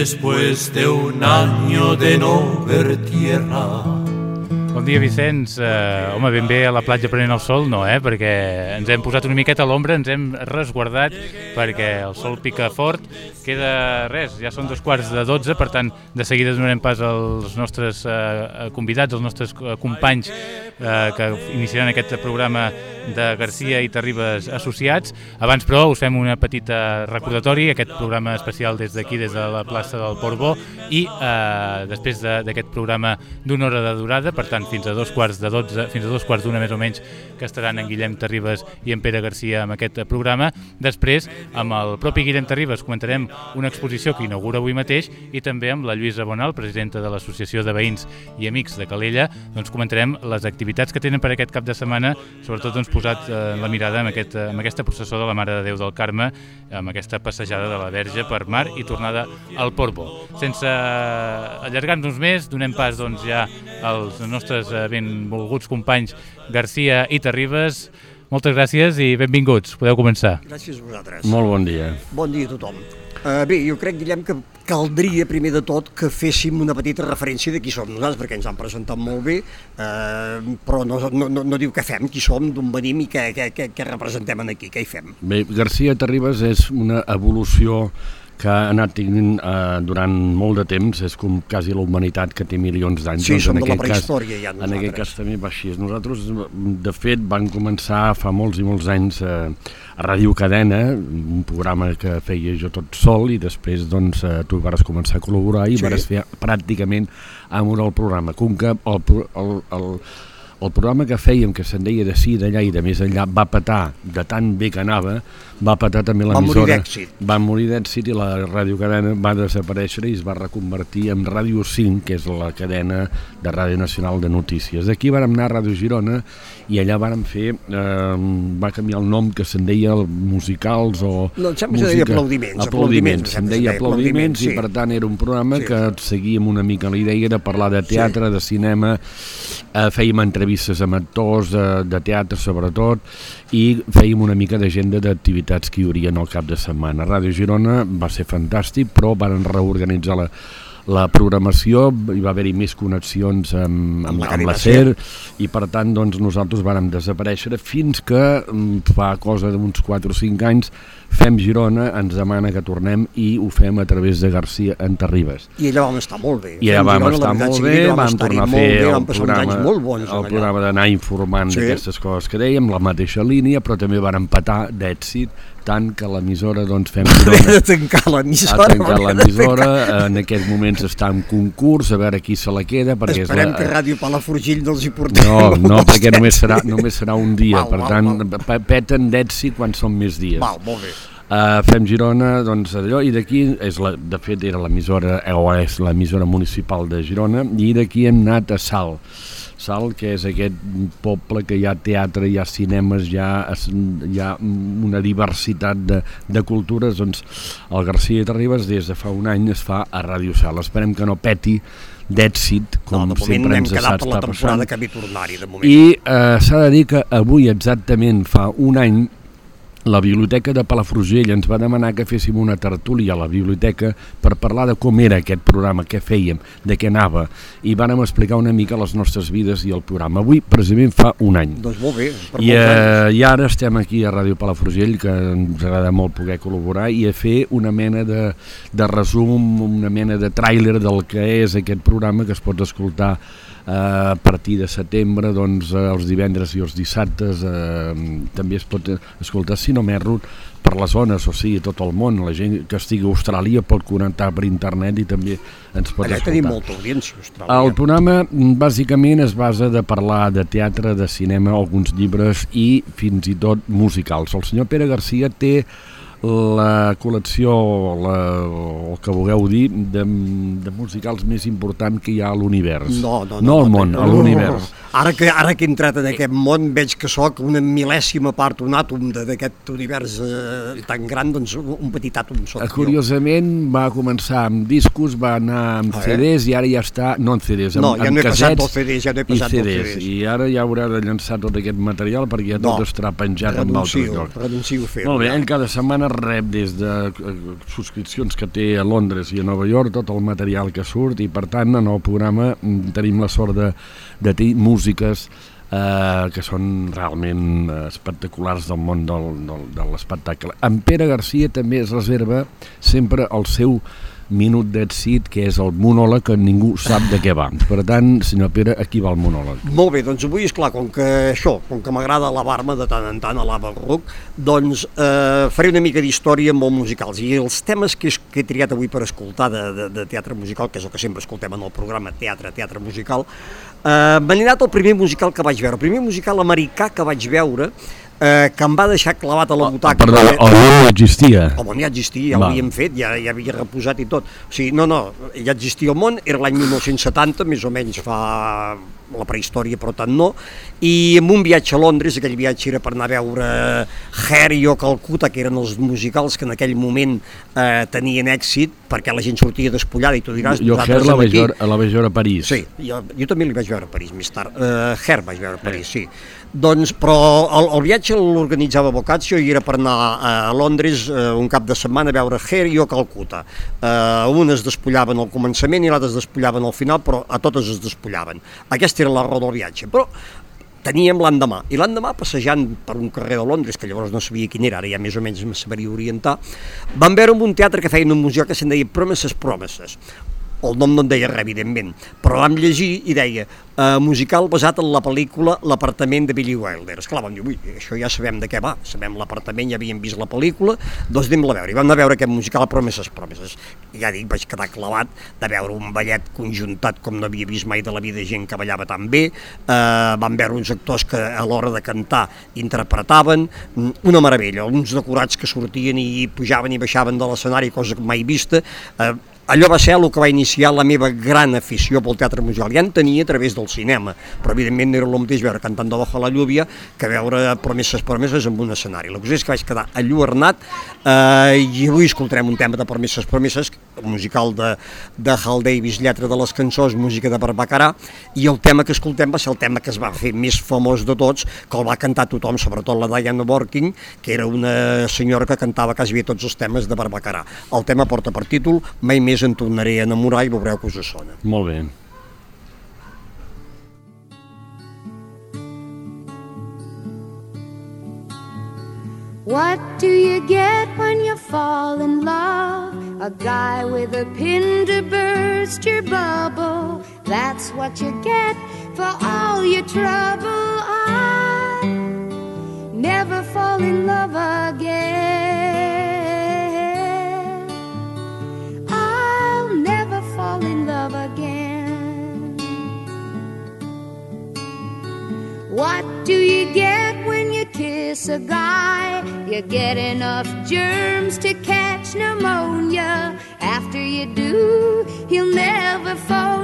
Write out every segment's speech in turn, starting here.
después de un año de no ver tierra. Bon dia, Vicenç. Uh, home, ben bé a la platja prenent el sol, no, eh? Perquè ens hem posat una miqueta a l'ombra, ens hem resguardat perquè el sol pica fort. Queda res, ja són dos quarts de dotze, per tant, de seguida donarem pas als nostres uh, convidats, als nostres companys uh, que iniciaran aquest programa de Garcia i Terribas Associats. Abans, però, us fem una petita recordatori, aquest programa especial des d'aquí, des de la plaça del Portbó, i eh, després d'aquest de, programa d'una hora de durada, per tant, fins a dos quarts de 12, fins a dos quarts d'una més o menys, que estaran en Guillem Terribas i en Pere Garcia amb aquest programa. Després, amb el propi Guillem Terribas, comentarem una exposició que inaugura avui mateix i també amb la Lluïsa Bonal, presidenta de l'Associació de Veïns i Amics de Calella, doncs comentarem les activitats que tenen per aquest cap de setmana, sobretot doncs, posat eh, la mirada en, aquest, en aquesta processó de la Mare de Déu del Carme, amb aquesta passejada de la Verge per mar i tornada al Porbo. Sense allargar-nos més, donem pas doncs, ja als nostres eh, benvolguts companys Garcia i Terribas. Moltes gràcies i benvinguts. Podeu començar. Gràcies a vosaltres. Molt bon dia. Bon dia a tothom. Uh, bé, jo crec, Guillem, que caldria primer de tot que féssim una petita referència de qui som nosaltres, perquè ens han presentat molt bé, eh, però no, no, no, no diu què fem, qui som, d'on venim i què, què, què, què representem aquí, què hi fem. Bé, Garcia Terribas és una evolució que ha anat tinguent eh, durant molt de temps, és com quasi la humanitat que té milions d'anys. Sí, doncs, som de la prehistòria cas, ja nosaltres. En aquest cas també va així. Nosaltres, de fet, van començar fa molts i molts anys eh, a Ràdio Cadena, un programa que feia jo tot sol i després doncs, eh, tu vas començar a col·laborar i sí. vas fer pràcticament amb un el programa. Com que el, el, el, el programa que fèiem, que se'n deia de sí, d'allà i de més enllà, va petar de tan bé que anava, va petar també l'emissora. Va morir d'èxit. Va morir d'èxit i la ràdio cadena va desaparèixer i es va reconvertir en Ràdio 5, que és la cadena de Ràdio Nacional de Notícies. D'aquí vàrem anar a Ràdio Girona i allà vàrem fer, eh, va canviar el nom que se'n deia musicals o... No, em sembla que se'n deia aplaudiments. Aplaudiments, se'n deia aplaudiments i per tant era un programa sí. que seguíem una mica la idea de parlar de teatre, sí. de cinema, eh, fèiem entrevistes amb actors de, de teatre sobretot i fèiem una mica d'agenda d'activitats que hi hauria al cap de setmana. Ràdio Girona va ser fantàstic, però van reorganitzar la, la programació, hi va haver-hi més connexions amb, amb, amb, la SER i per tant doncs, nosaltres vàrem desaparèixer fins que mm, fa cosa d'uns 4 o 5 anys Fem Girona ens demana que tornem i ho fem a través de Garcia en Terribas. I allà vam estar molt bé. I allà vam Girona, estar molt bé, vam, vam tornar a fer bé, el programa, molt bons el programa d'anar informant sí. d'aquestes coses que dèiem, la mateixa línia, però també van empatar d'èxit tant que l'emissora doncs fem de tancar l'emissora a tancar l'emissora en aquests moments està en concurs a veure qui se la queda perquè esperem és la... que Ràdio Palafrugell no els hi portem no, no perquè només serà, només serà un dia val, per val, tant val. peten d'èxit quan són més dies val, molt bé Uh, fem Girona, doncs allò, i d'aquí, és la, de fet era l'emissora, o és l'emissora municipal de Girona, i d'aquí hem anat a Sal. Sal, que és aquest poble que hi ha teatre, hi ha cinemes, hi ha, hi ha una diversitat de, de cultures, doncs el Garcia de Ribes des de fa un any es fa a Ràdio Sal. Esperem que no peti d'èxit, com no, sempre ens està passant. per la temporada que ve tornar-hi, de moment. I eh, s'ha de dir que avui exactament fa un any la Biblioteca de Palafrugell ens va demanar que féssim una tertúlia a la biblioteca per parlar de com era aquest programa, què fèiem, de què anava, i vàrem explicar una mica les nostres vides i el programa. Avui, precisament, fa un any. Doncs molt bé. Per I, eh, I ara estem aquí a Ràdio Palafrugell, que ens agrada molt poder col·laborar, i a fer una mena de, de resum, una mena de tràiler del que és aquest programa que es pot escoltar a partir de setembre doncs, eh, els divendres i els dissabtes eh, també es pot escoltar si no m'erro per les zones, o sigui, tot el món la gent que estigui a Austràlia pot connectar per internet i també ens pot Allà escoltar. tenim molta audiència Austràlia. El programa bàsicament es basa de parlar de teatre, de cinema, alguns llibres i fins i tot musicals. El senyor Pere Garcia té la col·lecció, la, el que vulgueu dir, de, de musicals més important que hi ha a l'univers. No, no, no. No al món, no, a l'univers. Ara que, ara que he entrat en aquest món veig que sóc una mil·lèsima part, un àtom d'aquest univers eh, tan gran, doncs un petit àtom sóc Curiosament jo. va començar amb discos, va anar amb a CDs i ara ja està, no en CDs, amb, no, ja amb no he passat CDs, ja no he passat CDs, dels CDs. I ara ja haurà de llençar tot aquest material perquè ja tot no, estarà penjat renuncio, en l'altre lloc. renuncio a fer Molt bé, ell cada setmana rep des de eh, subscripcions que té a Londres i a Nova York tot el material que surt i per tant en el programa mm, tenim la sort de, de tenir músiques eh, que són realment espectaculars del món del, del, de l'espectacle. En Pere Garcia també es reserva sempre el seu minut d'èxit, que és el monòleg que ningú sap de què va. Per tant, senyor Pere, aquí va el monòleg. Molt bé, doncs avui, clar com que això, com que m'agrada lavar-me de tant en tant a l'Ava Ruc, doncs eh, faré una mica d'història molt musicals. I els temes que, és, que he triat avui per escoltar de, de, de teatre musical, que és el que sempre escoltem en el programa Teatre, Teatre Musical, eh, m'ha anat el primer musical que vaig veure. El primer musical americà que vaig veure eh, que em va deixar clavat a la butaca. Perdó, el món no existia. El món ja existia, ja l'havíem fet, ja, ja havia reposat i tot. O sigui, no, no, ja existia el món, era l'any 1970, més o menys fa la prehistòria, però tant no, i amb un viatge a Londres, aquell viatge era per anar a veure Hair i o Calcuta, que eren els musicals que en aquell moment eh, tenien èxit, perquè la gent sortia despullada, i tu diràs... Jo Hair la vaig, veure, la vaig veure a París. Sí, jo, jo també li vaig veure a París més tard. Uh, Hair vaig veure a París, sí. Doncs, però el, el viatge l'organitzava Boccaccio i era per anar a Londres eh, un cap de setmana a veure i o Calcuta. Eh, un es despullaven al començament i l'altre es despullaven al final, però a totes es despullaven. Aquesta era la raó del viatge. Però teníem l'endemà, i l'endemà passejant per un carrer de Londres, que llavors no sabia quin era, ara ja més o menys me sabria orientar, vam veure un teatre que feien un museu que se'n deia Promises Promises, el nom no en deia res, evidentment, però vam llegir i deia eh, musical basat en la pel·lícula L'apartament de Billy Wilder. Esclar, vam dir, ui, això ja sabem de què va, sabem l'apartament, ja havíem vist la pel·lícula, doncs anem-la a veure. I vam anar a veure aquest musical Promeses, Promeses. Ja dic, vaig quedar clavat de veure un ballet conjuntat com no havia vist mai de la vida gent que ballava tan bé, eh, vam veure uns actors que a l'hora de cantar interpretaven, mm, una meravella, uns decorats que sortien i pujaven i baixaven de l'escenari, cosa mai vista, eh, allò va ser el que va iniciar la meva gran afició pel teatre musical. Ja en tenia a través del cinema, però evidentment no era el mateix veure cantant de l'Oja la lluvia que veure promeses promeses en un escenari. La cosa és que vaig quedar alluernat eh, i avui escoltarem un tema de promeses promeses, musical de, de Hal Davis, lletra de les cançons, música de Barbacarà, i el tema que escoltem va ser el tema que es va fer més famós de tots, que el va cantar tothom, sobretot la Diana Borkin, que era una senyora que cantava quasi bé tots els temes de Barbacarà. El tema porta per títol Mai més després en tornaré a enamorar i veureu que us sona. Molt bé. What do you get when you fall in love? A guy with a pin to burst your bubble. That's what you get for all your trouble. I never fall in love again. Love again. What do you get when you kiss a guy? You get enough germs to catch pneumonia. After you do, he'll never phone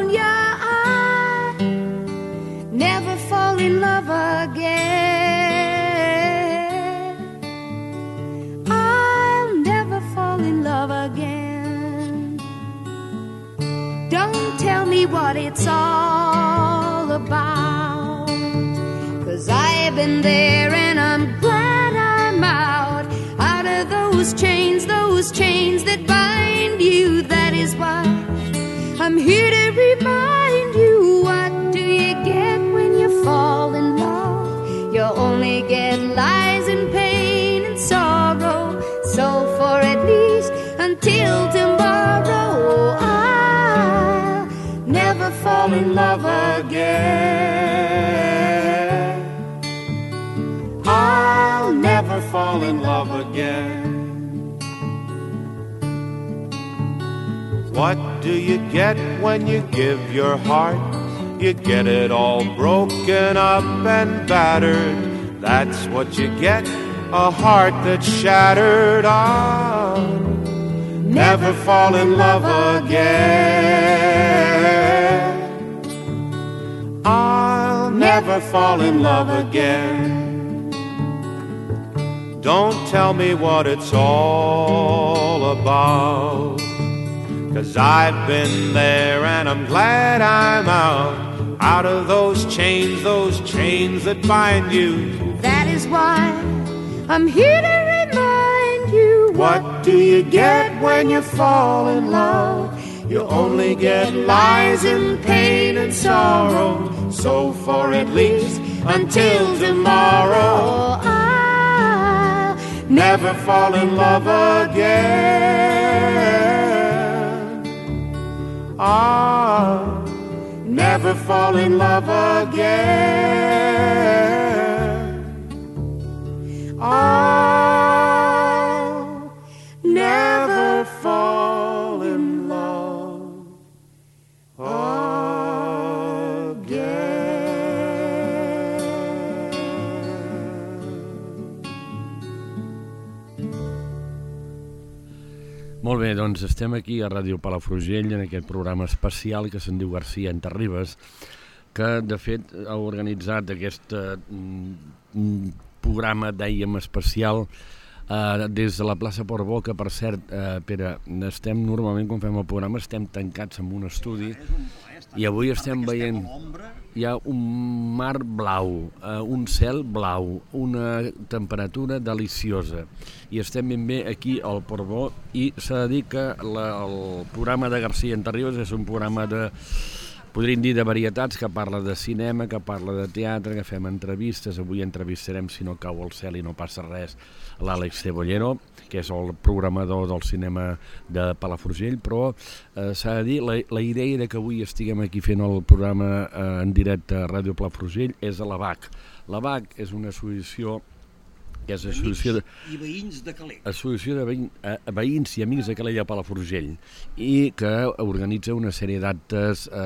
What it's all about. Cause I've been there and I'm glad I'm out. Out of those chains, those chains that bind you. That is why I'm here to remind you what do you get when you fall in love? You only get lies and pain and sorrow. So for at least until tomorrow fall in love again. I'll never fall in love again. What do you get when you give your heart? You get it all broken up and battered. That's what you get, a heart that's shattered. I'll never fall in love again. Never fall in love again. Don't tell me what it's all about. Cause I've been there and I'm glad I'm out. Out of those chains, those chains that bind you. That is why I'm here to remind you What do you get when you fall in love? You only get lies and pain and sorrow. So for at least until tomorrow, I'll never fall in love again. I'll never fall in love again. I'll Molt bé, doncs estem aquí a Ràdio Palafrugell en aquest programa especial que se'n diu Garcia en Terribas, que de fet ha organitzat aquest eh, programa, dèiem, especial eh, des de la plaça Portbó, que per cert, eh, Pere, estem normalment quan fem el programa estem tancats en un estudi i avui estem veient hi ha un mar blau, eh, un cel blau, una temperatura deliciosa. I estem ben bé aquí al Portbó i s'ha de dir que la, el programa de García Enterribes és un programa de podríem dir de varietats, que parla de cinema, que parla de teatre, que fem entrevistes. Avui entrevistarem, si no cau el cel i no passa res, l'Àlex Cebollero, que és el programador del cinema de Palafrugell, però eh, s'ha de dir, la, la idea de que avui estiguem aquí fent el programa eh, en directe a Ràdio Palafrugell és a la BAC. La BAC és una associació que és associació de, I veïns de Calent. Associació de veïn, eh, Veïns i Amics de Calella Palafrugell i que organitza una sèrie d'actes eh,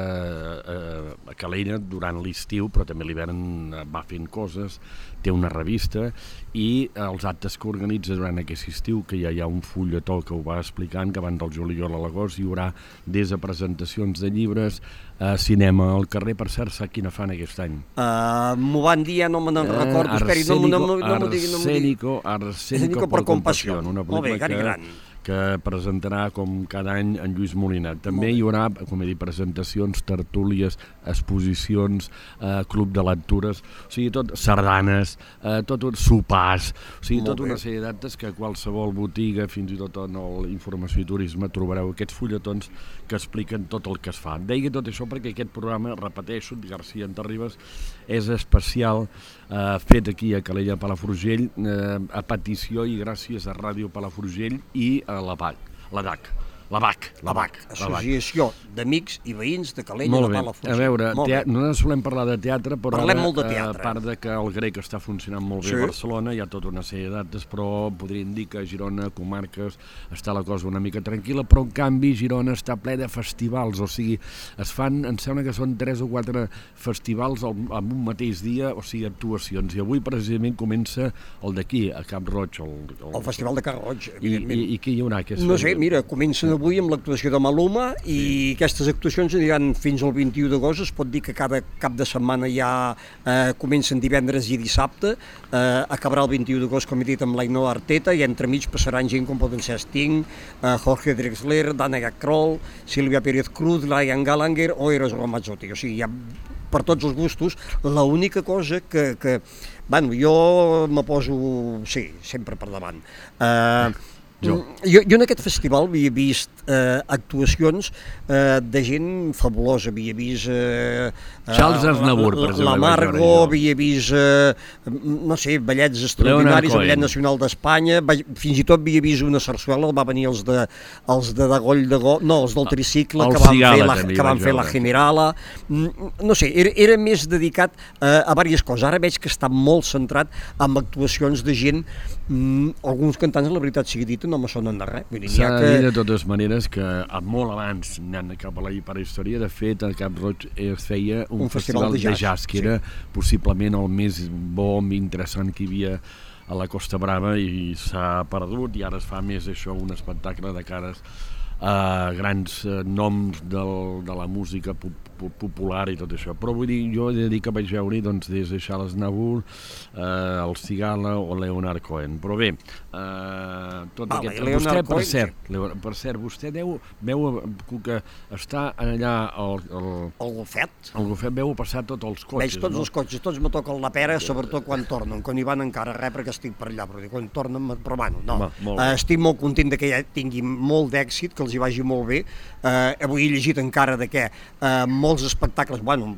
eh, a Calella durant l'estiu, però també l'hivern va fent coses, té una revista i els actes que organitza durant aquest estiu, que ja hi ha un fulletó que ho va explicant, que van del juliol a l'agost hi haurà des de presentacions de llibres, eh, cinema al carrer, per cert, sap quina fan aquest any? Uh, M'ho van dir, ja no me'n recordo, esperi, no, no, no, no m'ho digui, no m'ho digui. Arsénico, Arsénico per compassió. una Molt bé, que, Grant. Que presentarà com cada any en Lluís Molina. També hi haurà, com he dit, presentacions, tertúlies, exposicions, eh, club de lectures, o sigui, tot, sardanes, eh, tot un sopars, o sigui, Molt tota una sèrie d'actes que qualsevol botiga, fins i tot en el Informació i Turisme, trobareu aquests fulletons que expliquen tot el que es fa. Deia tot això perquè aquest programa, repeteixo, García en Terribas, és especial, eh, fet aquí a Calella Palafrugell, eh, a petició i gràcies a Ràdio Palafrugell i a la BAC, la DAC, la BAC, la BAC. Associació d'Amics i Veïns de Calella Molt de bé, Palafrugell. a veure, Molt tea... bé. no solem parlar de teatre, però Parlem ara, molt de eh, teatre. a part de que el grec està funcionant molt bé Sí. a Barcelona, hi ha tota una sèrie d'actes, però podríem dir que a Girona, comarques, està la cosa una mica tranquil·la, però en canvi Girona està ple de festivals, o sigui, es fan, em sembla que són tres o quatre festivals al, en un mateix dia, o sigui, actuacions, i avui precisament comença el d'aquí, a Cap Roig. El, El Festival de Carroig, I, evidentment. i, I què hi haurà? No sé, mira, comencen avui amb l'actuació de Maluma i aquestes actuacions aniran fins al 21 d'agost. Es pot dir que cada cap de setmana ja eh, comencen divendres i dissabte. Eh, acabarà el 21 d'agost, com he dit, amb l'Ainhoa Arteta i entremig passaran gent com poden ser Sting, eh, Jorge Drexler, Dana Kroll, Silvia Pérez Cruz, Ryan Gallagher o Eros Ramazzotti. O sigui, hi ha per tots els gustos. L'única cosa que, que bueno, jo me poso, sí, sempre per davant. Eh, Jo. jo, jo en aquest festival havia vist eh, actuacions eh, de gent fabulosa, havia vist... Eh, eh, Charles Aznavour, per exemple, la vaig Margo, veure jo. havia vist, eh, no sé, ballets extraordinaris, el. Ballet Nacional d'Espanya, fins i tot havia vist una sarsuela, va venir els de, els de Dagoll de Go, no, els del tricicle, El que van Cigala fer la, que van fer la. Generala, Mm, no sé, era, era més dedicat eh, a diverses coses. Ara veig que està molt centrat en actuacions de gent, mm, alguns cantants, la veritat sigui dita, no me sonen de res. S'ha ha de dir que... de totes maneres que a molt abans anant cap a la hiperhistòria, de fet a Cap Roig es feia un, Un festival festival, de de jazz, jazz, que sí. era possiblement el més bo, interessant que hi havia a la Costa Brava i s'ha perdut i ara es fa més això, un espectacle de cares uh, grans uh, noms del, de la música pop popular i tot això. Però vull dir, jo he de dir que vaig veure doncs, des de Charles Nabur, eh, el Cigala o Leonard Cohen. Però bé, eh, tot Vale, aquest... Leonard Vostè, per Cohen, cert, Leo- per cert, vostè deu, veu que està allà al, al, El golfet, al Gofet veu passar tots els cotxes, veig tots no? els cotxes, tots me toquen la pera, sobretot quan tornen, quan hi van encara res perquè estic per allà, però quan tornen, me- però bueno, no. Home, molt. Eh, estic molt content de que ja tingui molt d'èxit, que els hi vagi molt bé. Eh, avui he llegit encara de que eh, molts espectacles, bueno,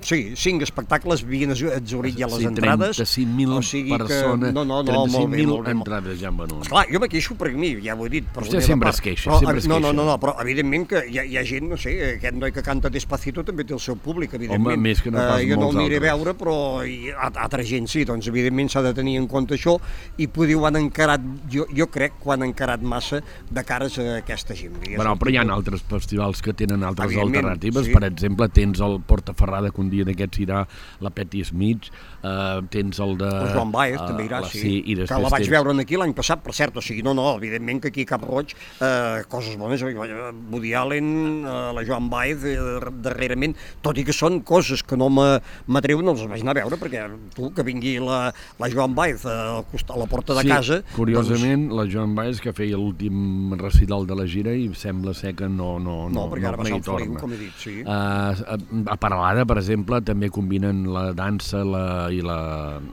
sí, cinc espectacles havien exhaurit ja les sí, entrades. 35.000 o sigui que- persones, No, no, no, molt bé, 35.000 molt bé. molt- entrades ja han venut. Clar, jo me queixo per mi, ja ho he dit. Per Vostè sempre es queixa, però, sempre es no, no, queixa. no, no, però evidentment que hi ha, hi ha gent, no sé, aquest noi que canta Despacito també té el seu públic, evidentment. Home, més que no pas Eh, jo no el aniré a veure, però hi, altra gent sí, doncs evidentment s'ha de tenir en compte això i poder ho han encarat, jo, jo crec que ho han encarat massa de cares a aquesta gent. Bueno, però hi ha altres festivals que tenen altres alternatives. sí. Per exemple, tens el Portaferrada, que un dia d'aquests irà la Petty Smith, eh, tens el de... El Joan Baez eh, també irà, la- sí, sí i que la vaig tens... veure aquí l'any passat, per cert, o sigui, no, no, evidentment que aquí a Cap Roig, eh, coses bones, eh, Woody Allen, eh, la Joan Baez, eh, darrerament, tot i que són coses que no me- m'atreuen, no les vaig anar a veure, perquè tu, que vingui la, la Joan Baez eh, al costat, a la porta de sí, casa... curiosament, la Joan Baez que feia l'últim recital de la gira i sembla ser que no, no, Doncs, no, perquè ara va no ser Feliu, com he dit, sí. Uh, a Paralada, per exemple, també combinen la dansa la, i la...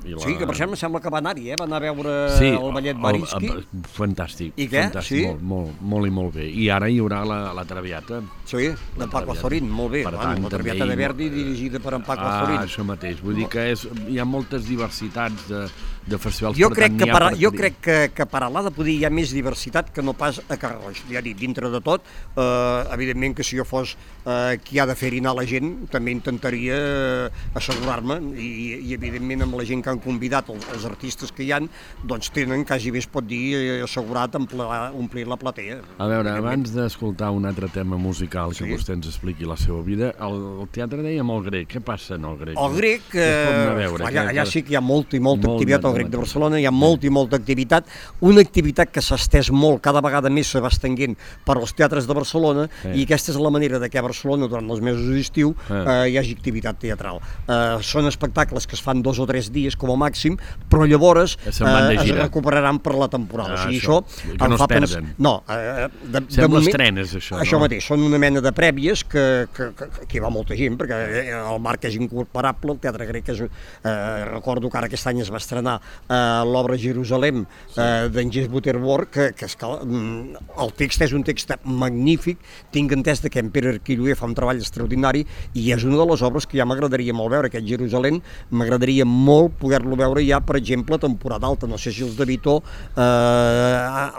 I la... Sí, que per cert, em sembla que va anar-hi, eh? va anar a veure sí, el ballet Barinski. fantàstic. I què? Fantàstic, Sí? Molt, molt, molt i molt bé. I ara hi haurà la, la Traviata. Sí, de Paco. Azorín, molt bé. Per bueno, tant, la Traviata també de Verdi dirigida per en Paco ah, Azorín. això mateix. Vull dir que és, hi ha moltes diversitats de, de festivals. Jo crec, tant, que ha per, jo crec que, que per Alada poder hi ha més diversitat que no pas a Carroix. Ja dit, dintre de tot, eh, evidentment que si jo fos eh, qui ha de fer anar la gent, també intentaria eh, assegurar-me i, i evidentment amb la gent que han convidat, els, els artistes que hi han, doncs tenen, quasi bé es pot dir, eh, assegurat omplir, omplir la platea. A veure, abans d'escoltar un altre tema musical que Sí. vostè ens expliqui la seva vida, el, el teatre dèiem el grec. Què passa en el grec? El grec, a eh, veure? allà, allà sí que hi ha molta i molta Molt activitat al grec de Barcelona, hi ha molta i molta activitat, una activitat que s'ha estès molt, cada vegada més se va estenguent per als teatres de Barcelona Sí. i aquesta és la manera de que a Barcelona durant els mesos d'estiu Ah. eh, hi hagi activitat teatral. Eh, són espectacles que es fan dos o tres dies com a màxim, però llavors de es recuperaran per la temporada. Ah, o sigui, això. això, Que no es fa pens- perden. No, eh, de, de Sembla moment, estrenes, això, Això no? mateix, són una mena de prèvies que, que, que, que hi va molta gent, perquè eh, el Marc és incomparable, el Teatre Grec és... Eh, recordo que ara aquest any es va estrenar eh, l'obra Jerusalem eh, d'en Gés Buterborg, que, que escala, mm, el text és un text magnífic, tinc entès que en Pere Arquilloé fa un treball extraordinari i és una de les obres que ja m'agradaria molt veure, aquest Jerusalem, m'agradaria molt poder-lo veure ja, per exemple, a temporada alta. No sé si els de Vitó eh,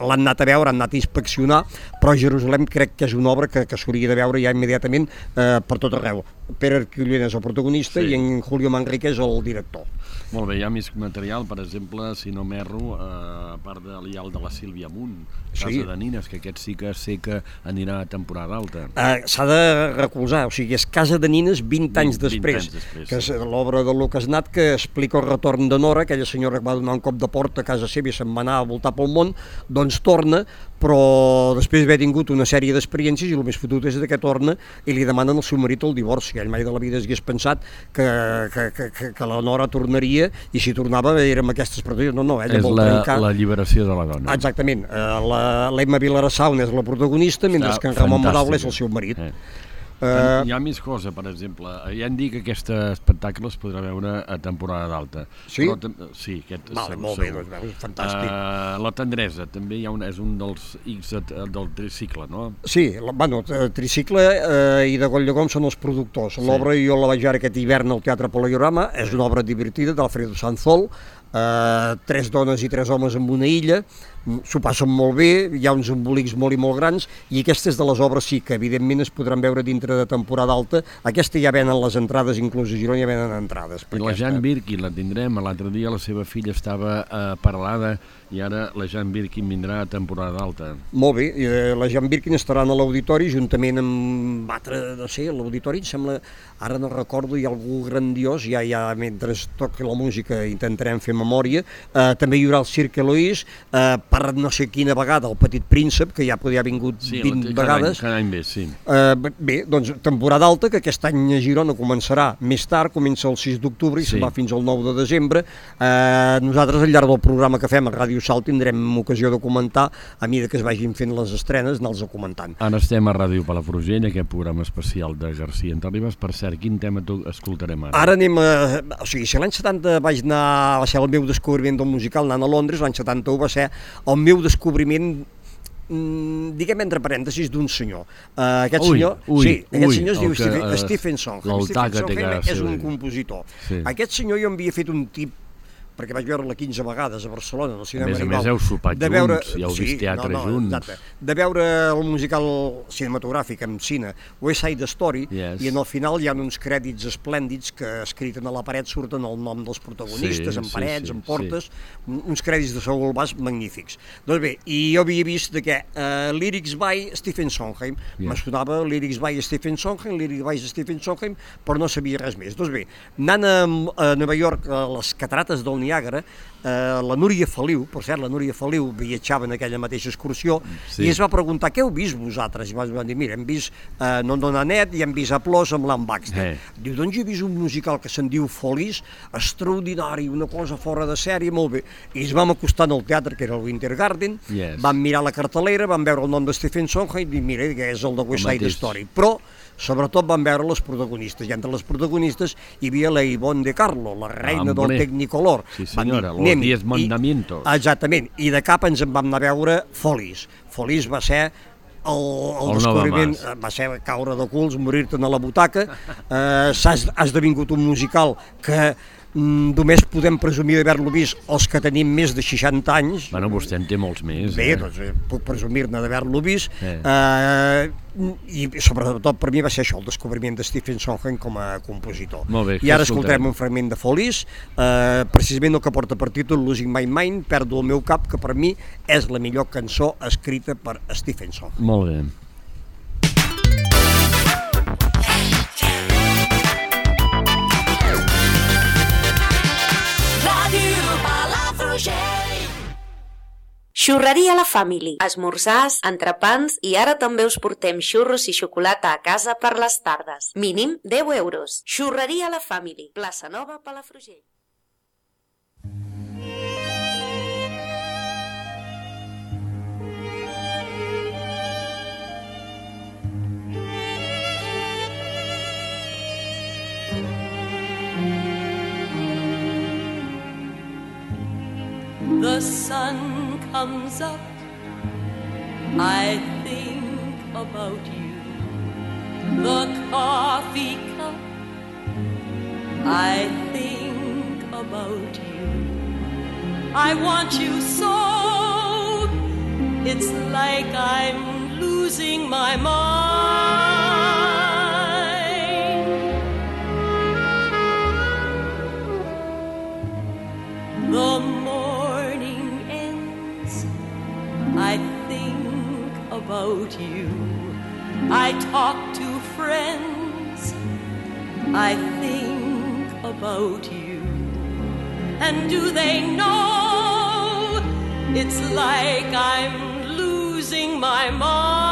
l'han anat a veure, han anat a inspeccionar, però Jerusalem crec que és una obra que, que s'hauria de veure ja immediatament eh, per tot arreu. Pere Arquilloé és el protagonista Sí. i en Julio Manrique és el director. Molt bé, hi ha més material, per exemple, si no m'erro, eh, a part de l'Ial de la Sílvia Munt, Casa Sí. de Nines, que aquest sí que sé que anirà a temporada alta. Eh, S'ha de recolzar, o sigui, és Casa de Nines 20 anys 20 després, anys després, que és sí. l'obra de Lucas Nat que explica el retorn de Nora, aquella senyora que va donar un cop de porta a casa seva i se'n va anar a voltar pel món, doncs torna, però després d'haver tingut una sèrie d'experiències i el més fotut és de que torna i li demanen al seu marit el divorci. Ell mai de la vida hagués pensat que, que, que, que, la Nora tornaria i si tornava era amb aquestes pretensions. No, no, ella És vol la, trencar... la lliberació de la dona. Exactament, eh, l'Emma Vilarassaun és la protagonista, mentre Està que en Ramon. Madaula és el seu marit. Eh. Eh, Hi ha més cosa, per exemple. Ja han dit que aquest espectacle es podrà veure a temporada d'alta. Sí? Però, sí, aquest Vale, segur, molt bé, segur. doncs, fantàstic. Uh, la tendresa també hi ha un, és un dels X de- del tricicle, no? Sí, la, bueno, eh, Tricicle eh, i de Golllagom són els productors. L'obra jo la vaig veure aquest hivern al Teatre Poliorama, és una obra divertida d'Alfredo Sanzol, eh, tres dones i tres homes en una illa, s'ho passen molt bé, hi ha uns embolics molt i molt grans, i aquestes de les obres sí que evidentment es podran veure dintre de temporada alta. Aquesta ja venen les entrades, inclús a Girona ja venen entrades. I la aquesta. Jan Birkin la tindrem, l'altre dia la seva filla estava uh, parlada i ara la Jan Birkin vindrà a temporada alta. Molt bé, eh, la Jan Birkin estaran a l'auditori juntament amb altre, no sé, l'auditori em sembla, ara no recordo, hi ha algú grandiós, ja, ja mentre toqui la música intentarem fer memòria. Eh, també hi haurà el Cirque Eloís, eh, per no sé quina vegada, el Petit Príncep, que ja podria haver vingut Sí, 20 cada any, vegades. cada any més, sí. Eh, bé, doncs temporada alta, que aquest any a Girona començarà més tard, comença el 6 d'octubre i Sí. se'n va fins al 9 de desembre. Eh, nosaltres al llarg del programa que fem a Ràdio Salt tindrem ocasió de comentar, a mesura que es vagin fent les estrenes, anar-los comentant. Ara estem a Ràdio Palafrugell, aquest programa especial de García en Terribas. Per cert, quin tema tu escoltarem ara? Ara anem a... O sigui, si l'any 70 vaig anar... va ser el meu descobriment del musical anant a Londres, l'any 71 va ser el meu descobriment mm, diguem entre parèntesis, d'un senyor. Uh, aquest Ui, senyor, ui, sí, aquest ui, senyor es diu que, Stephen, eh, Stephen que és un compositor. Sí. Aquest senyor jo havia fet un tip perquè vaig veure-la 15 vegades a Barcelona, al cinema més a Animal. més heu sopat de veure, junts, ja heu vist teatre no, no, junts. Exacte, de veure el musical cinematogràfic en cine, West Side Story, Yes. i en el final hi ha uns crèdits esplèndids que escriten a la paret surten el nom dels protagonistes, Sí, en sí, parets, sí, en portes, un- uns crèdits de Saul Bass magnífics. Doncs bé, i jo havia vist de que uh, Lyrics by Stephen Sondheim, Yeah. me sonava Lyrics by Stephen Sondheim, Lyrics by Stephen Sondheim, però no sabia res més. Doncs bé, anant a, a Nova York, a les catarates del Niàgara, eh, la Núria Feliu, per cert, la Núria Feliu viatjava en aquella mateixa excursió Sí. i es va preguntar què heu vist vosaltres? I van dir, mira, hem vist eh, Non Dona Net i hem vist Aplós amb l'Ann Baxter. Eh. Diu, doncs jo he vist un musical que se'n diu Folies, extraordinari, una cosa fora de sèrie, molt bé. I ens vam acostar al teatre, que era el Winter Garden, Yes. vam mirar la cartelera, vam veure el nom de Stephen Sondheim i mira, que és el de West Side. Story. Però sobretot van veure les protagonistes, i entre les protagonistes hi havia la Ivonne de Carlo, la reina Hombre. del Technicolor. Sí, Van senyora, los "Anem-hi". diez I- mandamientos. Exactament, i de cap ens en vam anar a veure Folies. Folies va ser el, el, El descobriment, va ser caure de culs, morir-te'n a la butaca, eh, s'ha es- ha esdevingut un musical que només podem presumir d'haver-lo vist els que tenim més de 60 anys, Bueno, vostè en té molts més, Bé, eh? doncs eh, puc presumir-ne d'haver-lo vist. Eh. Eh, I sobretot per mi va ser això, el descobriment de Stephen Sondheim com a compositor. Molt bé, I ara escoltarem? escoltarem un fragment de Folies, eh, precisament el que porta per títol Losing My Mind, Perdo el meu cap, que per mi és la millor cançó escrita per Stephen Sondheim. Molt bé. Palafrugell. Xurreria la Family. Esmorzars, entrepans i ara també us portem xurros i xocolata a casa per les tardes. Mínim 10 euros. Xurreria la Family. Plaça Nova, Palafrugell. The sun comes up. I think about you. The coffee cup. I think about you. I want you so. It's like I'm losing my mind. About you. I talk to friends. I think about you. And do they know it's like I'm losing my mind?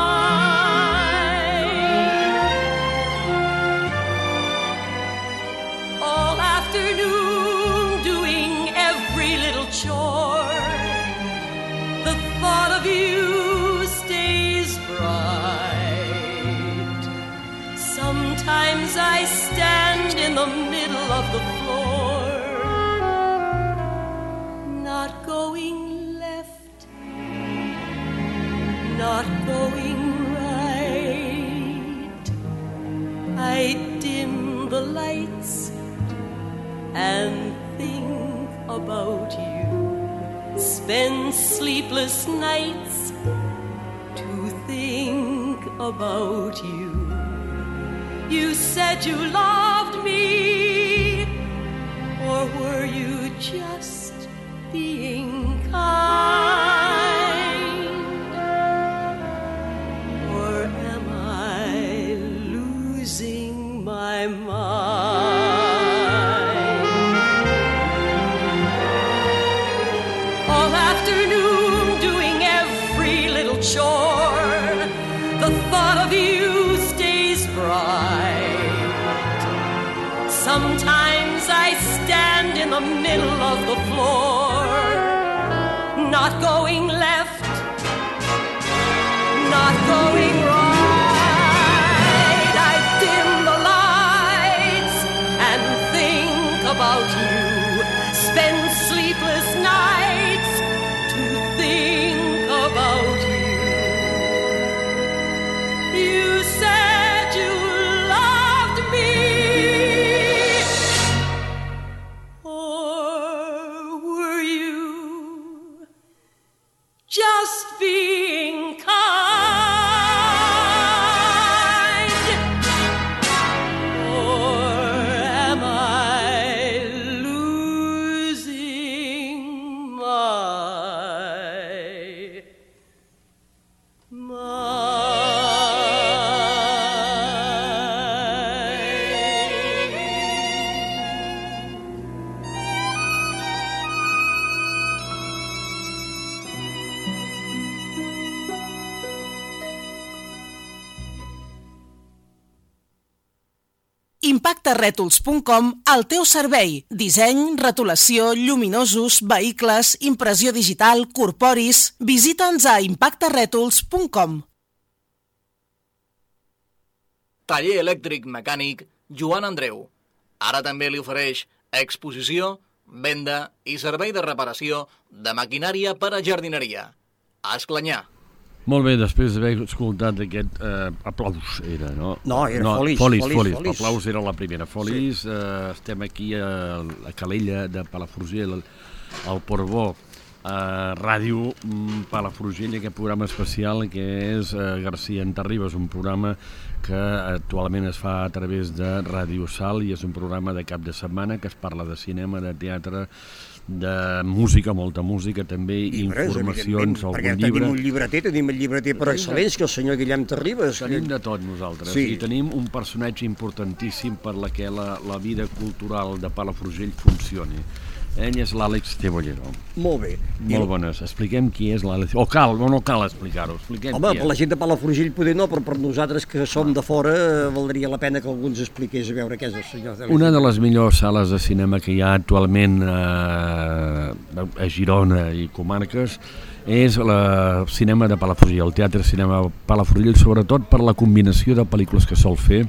About you. Spend sleepless nights to think about you. You said you loved me, or were you just being kind? not Impactarètols.com al teu servei. Disseny, retolació, lluminosos, vehicles, impressió digital, corporis... Visita'ns a impactarètols.com. Taller elèctric mecànic Joan Andreu. Ara també li ofereix exposició, venda i servei de reparació de maquinària per a jardineria. A Esclanyà. Molt bé, després d'haver escoltat aquest eh, aplaus, era, no? No, era Folis, Folis, Folis, Folis. Folis. Aplaus era la primera. Folis, sí. eh, estem aquí a la Calella de Palafrugell, al, al Portbó, a Ràdio mm, Palafrugell, aquest programa especial que és eh, Garcia en Terribas, un programa que actualment es fa a través de Ràdio Sal i és un programa de cap de setmana que es parla de cinema, de teatre, de música, molta música també, Llibres, informacions, evidentment, algun perquè llibre. tenim un llibreter, tenim el llibreter per excel·lència, que el senyor Guillem Terribas. Tenim de tot nosaltres Sí. i tenim un personatge importantíssim per la que la, la vida cultural de Palafrugell funcioni. Ell és l'Àlex Cebollero. Molt bé. I Molt bones. Expliquem qui és l'Àlex. O cal, o no cal explicar-ho. Expliquem Home, qui per la gent de Palafrugell poder no, però per nosaltres que som de fora eh, valdria la pena que algú ens expliqués a veure què és el senyor de Una de les millors sales de cinema que hi ha actualment eh, a Girona i comarques és el cinema de Palafrugell, el Teatre Cinema Palafrugell, sobretot per la combinació de pel·lícules que sol fer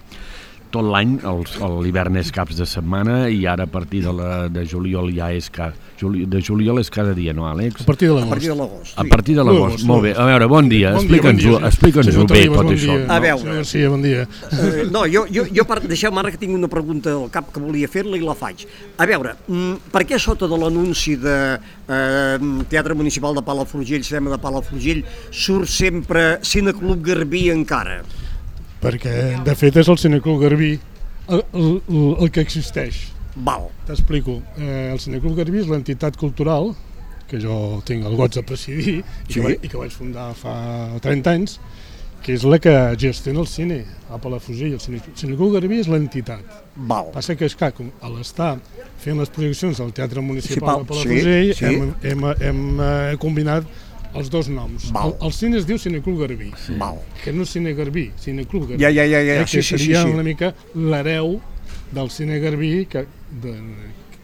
tot l'any, els- l'hivern és caps de setmana i ara a partir de, la, de juliol ja és ca, juli, de juliol és cada dia, no Àlex? A partir de A partir de l'agost. A sí. partir de l'agost, molt bé. A veure, bon dia, Bon dia, bon explica'ns-ho dia, sí. Senyor bé tot bon això. dia. A veure. Senyor Garcia, bon dia. Eh, no, jo, jo, jo per, deixeu-me ara que tinc una pregunta al cap que volia fer-la i la faig. A veure, mm, per què sota de l'anunci de eh, Teatre Municipal de Palafrugell, Cinema de Palafrugell, surt sempre Cineclub Garbí encara? Perquè, de fet, és el Cineclub Garbí el, el, el que existeix. Val. T'explico. Eh, el Cineclub Garbí és l'entitat cultural que jo tinc el goig de presidir i, Sí. que, vaig, i que vaig fundar fa 30 anys, que és la que gestiona el cine a Palafrugell. El Cine- Cineclub Garbí és l'entitat. Val. Passa que, esclar, com a l'estar fent les projeccions al Teatre Municipal de Municipal, sí, Palafrugell, sí. hem, hem, hem eh, combinat els dos noms. Val. El, el cine es diu Cineclub Garbí, Val. que no és Cine Garbí, Cineclub Garbí. Ja, ja, ja, ja. Eh, que Sí, sí, sí, seria sí. una mica l'hereu del Cine Garbí que, de,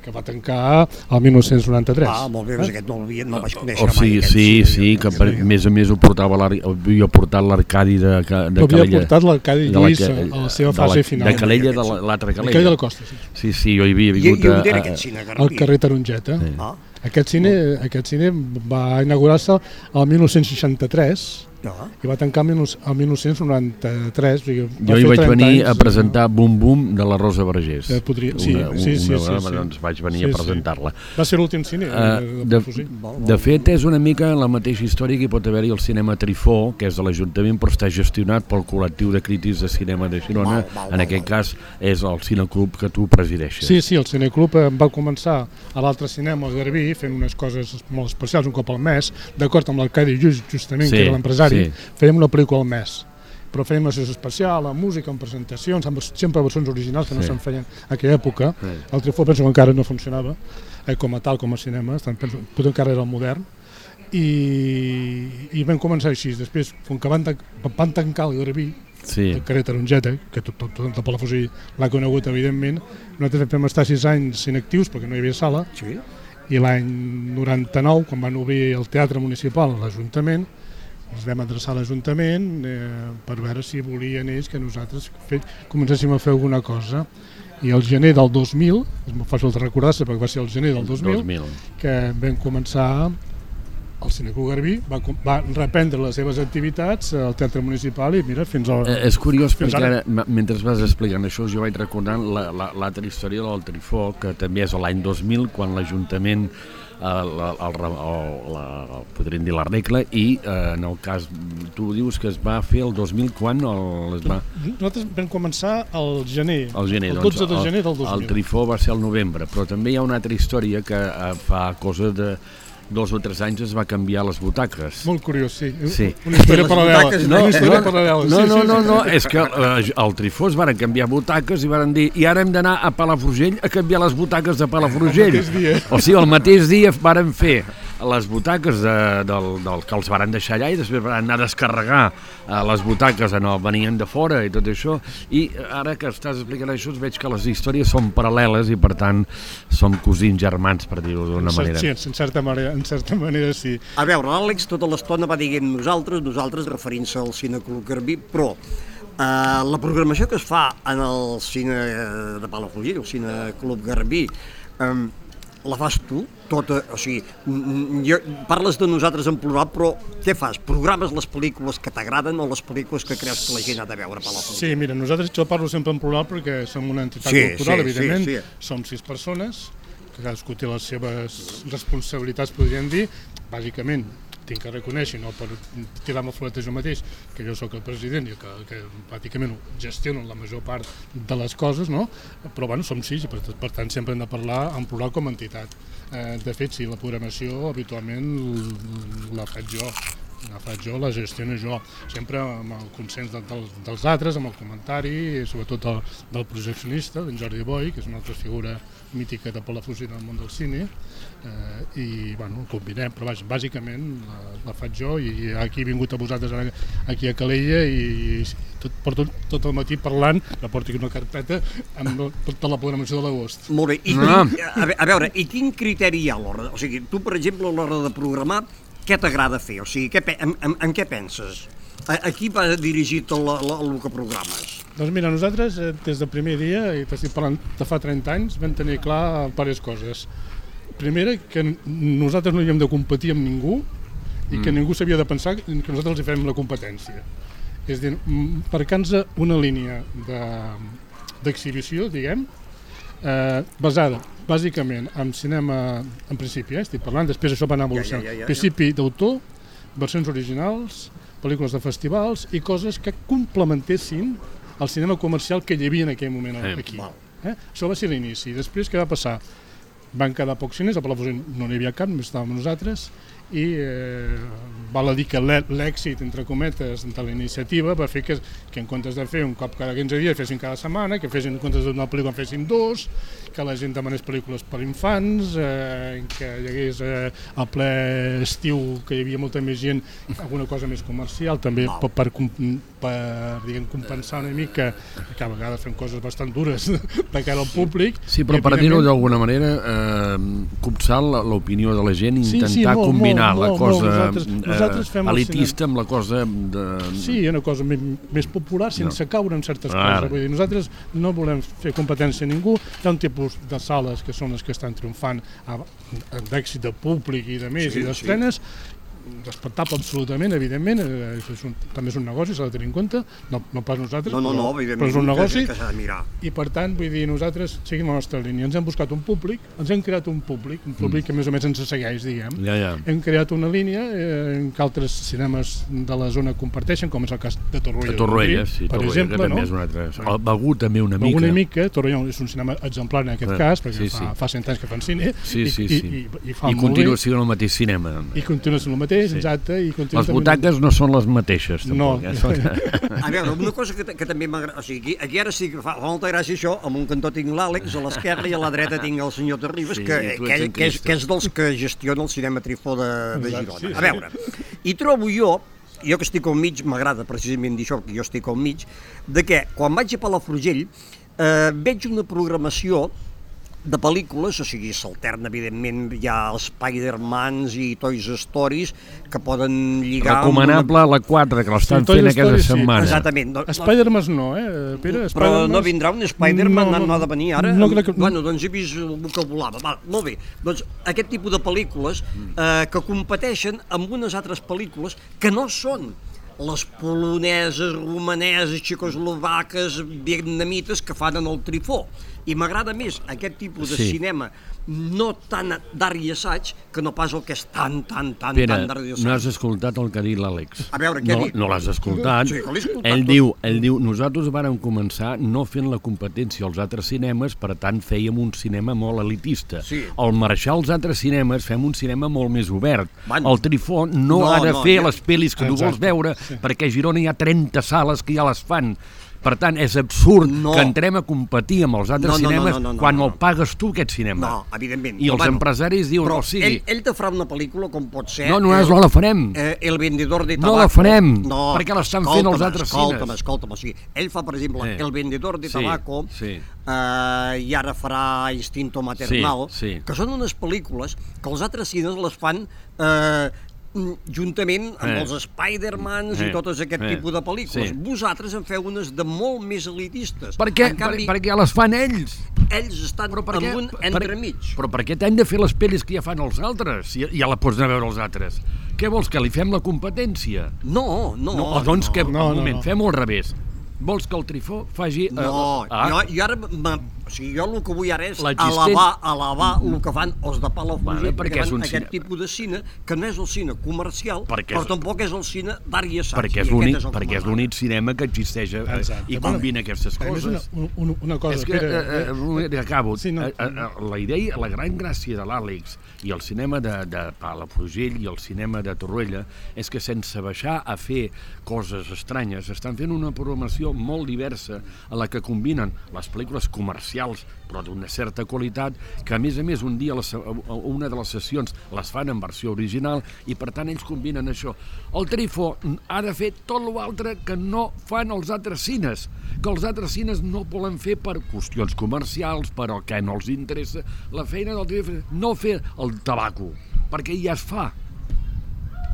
que va tancar el 1993. Ah, molt bé, doncs aquest no, l'havia- no el vaig conèixer O sigui, mai. aquest, sí, sí, que per, a més a més ho portava havia portat l'Arcadi de, de L'havia Calella. portat l'Arcadi de la Lluís que- a la seva de fase final. De Calella, de la- l'altra Calella. Calella de la Costa, sí. Sí, sí, jo hi havia I, vingut i on a... era a- aquest cine Garbí? Al carrer Tarongeta. Sí. Ah, Aquest cine, aquest cine va inaugurar-se el 1963 ah. i va tancar el 19- el 1993. o sigui, Jo hi vaig 30 venir anys, a presentar Bum Bum de la Rosa Vergés. Eh, podria- sí, una, sí, sí, una sí, vegada, sí. Doncs vaig venir Sí, a sí. presentar-la. Va ser l'últim cine. Uh, de, de, de fet, és una mica la mateixa història que hi pot haver-hi al cinema Trifó, que és de l'Ajuntament, però està gestionat pel col·lectiu de crítics de cinema de Girona. Val, val, en aquest val. cas és el Cineclub que tu presideixes. Sí, sí, el Cineclub eh, va començar a l'altre cinema, al Garbí, fent unes coses molt especials, un cop al mes, d'acord amb l'Arcadi Lluís, justament, Sí, que era l'empresari, sí. fèiem una pel·lícula al mes però fèiem una sessió especial, amb música, amb presentacions, amb sempre versions originals que no Sí. se'n feien a aquella època. Sí. El Trifó penso que encara no funcionava eh, com a tal, com a cinema, estan, penso, potser encara era el modern. i, i vam començar així. Després, com que van, van tancar el Garbí, sí. el carrer Tarongeta, que tot, tot, tot el Palafrugell l'ha conegut, evidentment, nosaltres vam estar sis anys inactius perquè no hi havia sala, sí. i l'any 99, quan van obrir el Teatre Municipal, l'Ajuntament, ens vam adreçar a l'Ajuntament eh, per veure si volien ells que nosaltres fe, comencéssim a fer alguna cosa i el gener del 2000, és molt fàcil de recordar-se perquè va ser el gener del 2000, 2000. que vam començar el Cineclub Garbí va, va reprendre les seves activitats al Teatre Municipal i mira, fins al... Eh, és curiós fins perquè ara. ara, mentre vas explicant això, jo vaig recordant l'altra la, la, història del Trifó, que també és l'any 2000, quan l'Ajuntament eh, la, el, el, la, podríem dir la regla i eh, en el cas, tu dius que es va fer el 2000 quan el, es va... Nosaltres vam començar el gener, el, gener, el 12 doncs, de gener del 2000. El Trifó va ser el novembre, però també hi ha una altra història que eh, fa cosa de dos o tres anys es va canviar les butaques. Molt curiós, sí. sí. Una història paral·lela. No, una història no, paral·lela. No, sí, no, sí, no, sí. no, és que eh, al Trifós varen canviar butaques i varen dir i ara hem d'anar a Palafrugell a canviar les butaques de Palafrugell. El mateix dia. O sigui, el mateix dia varen fer les butaques de, del, del, que els varen deixar allà i després van anar a descarregar eh, les butaques en el, venien de fora i tot això. I ara que estàs explicant això veig que les històries són paral·leles i per tant som cosins germans per dir-ho d'una manera. Sí, en certa manera, en certa manera sí. A veure, l'Àlex tota l'estona va dient nosaltres, nosaltres referint-se al Cineclub Garbí, però eh, la programació que es fa en el cine de Palafrugell, el Cineclub Garbí, eh, la fas tu, tota, o sigui, jo, parles de nosaltres en plural, però què fas? Programes les pel·lícules que t'agraden o les pel·lícules que creus que la gent ha de veure a Palafrugell? Sí, mira, nosaltres jo parlo sempre en plural perquè som una entitat Sí, cultural, sí, evidentment, sí, sí. som sis persones, que cadascú té les seves responsabilitats, podríem dir, bàsicament tinc que reconèixer, no per tirar-me floretes jo mateix, que jo sóc el president i que, que pràcticament gestiono la major part de les coses, no? però bueno, som sis i per, per tant sempre hem de parlar en plural com a entitat. Eh, de fet, sí, la programació habitualment la faig jo, la faig jo, la gestiono jo, sempre amb el consens de, del, dels altres, amb el comentari, sobretot el, del projeccionista, d'en Jordi Boi, que és una altra figura mítica de Palafrugell en el món del cine, eh, i bueno, combinem, però vaja, bàsicament la, la faig jo i aquí he vingut a vosaltres ara, aquí a Calella i, i tot, porto tot el matí parlant, la porto aquí una carpeta amb tota la programació de l'agost. Molt bé, I, No. i, a, a veure, i quin criteri hi ha a l'hora? O sigui, tu, per exemple, a l'hora de programar, què t'agrada fer? O sigui, què, en, en, en què penses? A, a qui va dirigit el, el, el que programes? Doncs mira, nosaltres eh, des del primer dia, i t'estic parlant de fa 30 anys, vam tenir clar diverses coses. Primera, que nosaltres no havíem de competir amb ningú i que Mm. ningú s'havia de pensar que nosaltres els hi fem la competència. És a dir, mm, marcant-se una línia de- d'exhibició, diguem, eh, basada bàsicament en cinema en principi, eh, estic parlant, després això va anar evolucionant. ja, ja, ja. Principi d'autor, versions originals, pel·lícules de festivals i coses que complementessin el cinema comercial que hi havia en aquell moment aquí. val. Eh? Això va ser l'inici. Després què va passar? Van quedar pocs cines, a Palafrugell no n'hi havia cap, només estàvem nosaltres, i eh, val a dir que l'è- l'èxit, entre cometes, de la iniciativa va fer que, que en comptes de fer un cop cada 15 dies fessin cada setmana, que fessin en comptes d'una pel·lícula en fessin dos, que la gent demanés pel·lícules per infants, eh, que hi hagués eh, a ple estiu que hi havia molta més gent, alguna cosa més comercial, també per, per, per diguem, compensar una mica que a vegades fem coses bastant dures de cara al públic. Sí, però i, per dir-ho d'alguna manera, eh, copsar la- l'opinió de la gent i Sí, sí, intentar molt, combinar molt, la molt, cosa molt. Nosaltres- nosaltres fem eh, el elitista amb la cosa de... Sí, una cosa més, popular sense No. caure en certes Ara. coses. Vull dir, nosaltres no volem fer competència a ningú. Hi ha un tipus de sales que són les que estan triomfant d'èxit de públic i de més Sí, i d'estrenes respectable absolutament, evidentment, eh, és un, també és un negoci, s'ha de tenir en compte, no, no pas nosaltres, No, no, no, però, és un que- negoci, que s'ha de mirar. i per tant, vull dir, nosaltres seguim la nostra línia, ens hem buscat un públic, ens hem creat un públic, un públic que més o menys ens segueix, diguem, Ja, ja. hem creat una línia eh, que altres cinemes de la zona comparteixen, com és el cas de Torroella. Torroella, de Montgrí, sí, per Torroella, exemple, que no? és un altre... El Begú també una mica. Una mica, Torroella és un cinema exemplar en aquest Eh, cas, perquè sí, fa, sí. fa 100 anys que fan cine, Sí, sí, i, sí. i, i, i fa I molt continua sent el mateix cinema. i continua sent el mateix, mateix, sí. exacte. I les butaques no són les mateixes, tampoc. No. Eh? Són... A veure, una cosa que, que també m'agrada... O sigui, aquí, aquí ara sí que fa, molta gràcia això, amb un cantó tinc l'Àlex, a l'esquerra i a la dreta tinc el senyor Terribas, sí, que, que, que, és, que és dels que gestiona el cinema Trifó de, de Girona. Sí, sí. A veure, i trobo jo jo que estic al mig, m'agrada precisament dir això, perquè jo estic al mig, de que quan vaig a Palafrugell eh, veig una programació de pel·lícules, o sigui, s'alterna, evidentment, hi ha Spider-Mans i Toys Stories que poden lligar... Recomanable una... la 4, que l'estan sí, fent aquesta sí. setmana. Exactament. No, Spider-Mans no, eh, Pere? Però no vindrà un Spider-Man, no, no, no, ha de venir ara? No, crec que... Bueno, doncs he vist el que volava. Va, molt bé. Doncs aquest tipus de pel·lícules eh, que competeixen amb unes altres pel·lícules que no són les poloneses, romaneses, xecoslovaques, vietnamites que fan en el trifó i m'agrada més aquest tipus de sí. cinema no tan d'art i assaig que no pas el que és tan, tan, tan, Pere, tan d'art i assaig. no has escoltat el que ha dit l'Àlex. A veure, què no, ha dit? No l'has escoltat. Sí, escoltat. Ell diu, ell diu, nosaltres vàrem començar no fent la competència als altres cinemes, per tant fèiem un cinema molt elitista. Sí. Al marxar als altres cinemes fem un cinema molt més obert. Bueno, el Trifó no, no ha de no, fer ja... les pel·lis que Exacte. tu vols veure, sí. perquè a Girona hi ha 30 sales que ja les fan per tant, és absurd no. que entrem a competir amb els altres no, no, cinemes no, no, no, no, quan no, el pagues tu, aquest cinema. No, evidentment. I els bueno, empresaris diuen, però o sigui... Ell, ell te farà una pel·lícula com pot ser... No, no, és, no la farem. Eh, el vendedor de tabaco. No la farem, no, perquè l'estan fent els altres escolta'm, cines. Escolta'm, o sigui, ell fa, per exemple, sí. El vendedor de tabaco, sí, sí. Eh, i ara farà Instinto Maternal, sí, sí. que són unes pel·lícules que els altres cines les fan eh, juntament amb eh. els Spider-Mans eh. i totes aquest eh. tipus de pel·lícules. Sí. Vosaltres en feu unes de molt més elitistes. Per què? En canvi, per, perquè les fan ells. Ells estan però per què, en un entremig. Per, però per què t'hem de fer les pel·lis que ja fan els altres? Ja, ja la pots anar a veure els altres. Què vols, que li fem la competència? No, no. no o doncs no, que, no, un moment, no, no. fem al revés. Vols que el Trifó faci... No, uh, ah. jo, jo ara sigui, jo el que vull ara és alabar, alabar el que fan els de Palafrugell, vale, perquè, perquè fan aquest cine... tipus de cine, que no és el cine comercial, perquè però és... tampoc és el cine d'art i assaig. Perquè és l'únic perquè és l'únic cinema que existeix eh, i combina bueno, aquestes coses. Una, una, una cosa, és que, Pere... Eh, eh, acabo. Sí, no, eh, eh, la idea, la gran gràcia de l'Àlex i el cinema de, de Palafrugell i el cinema de Torroella és que sense baixar a fer coses estranyes estan fent una programació molt diversa a la que combinen les pel·lícules comercials però d'una certa qualitat, que a més a més un dia les, una de les sessions les fan en versió original i per tant ells combinen això. El Trifó ha de fer tot l'altre que no fan els altres cines, que els altres cines no volen fer per qüestions comercials, per el que no els interessa. La feina del Trifó no fer el tabaco, perquè ja es fa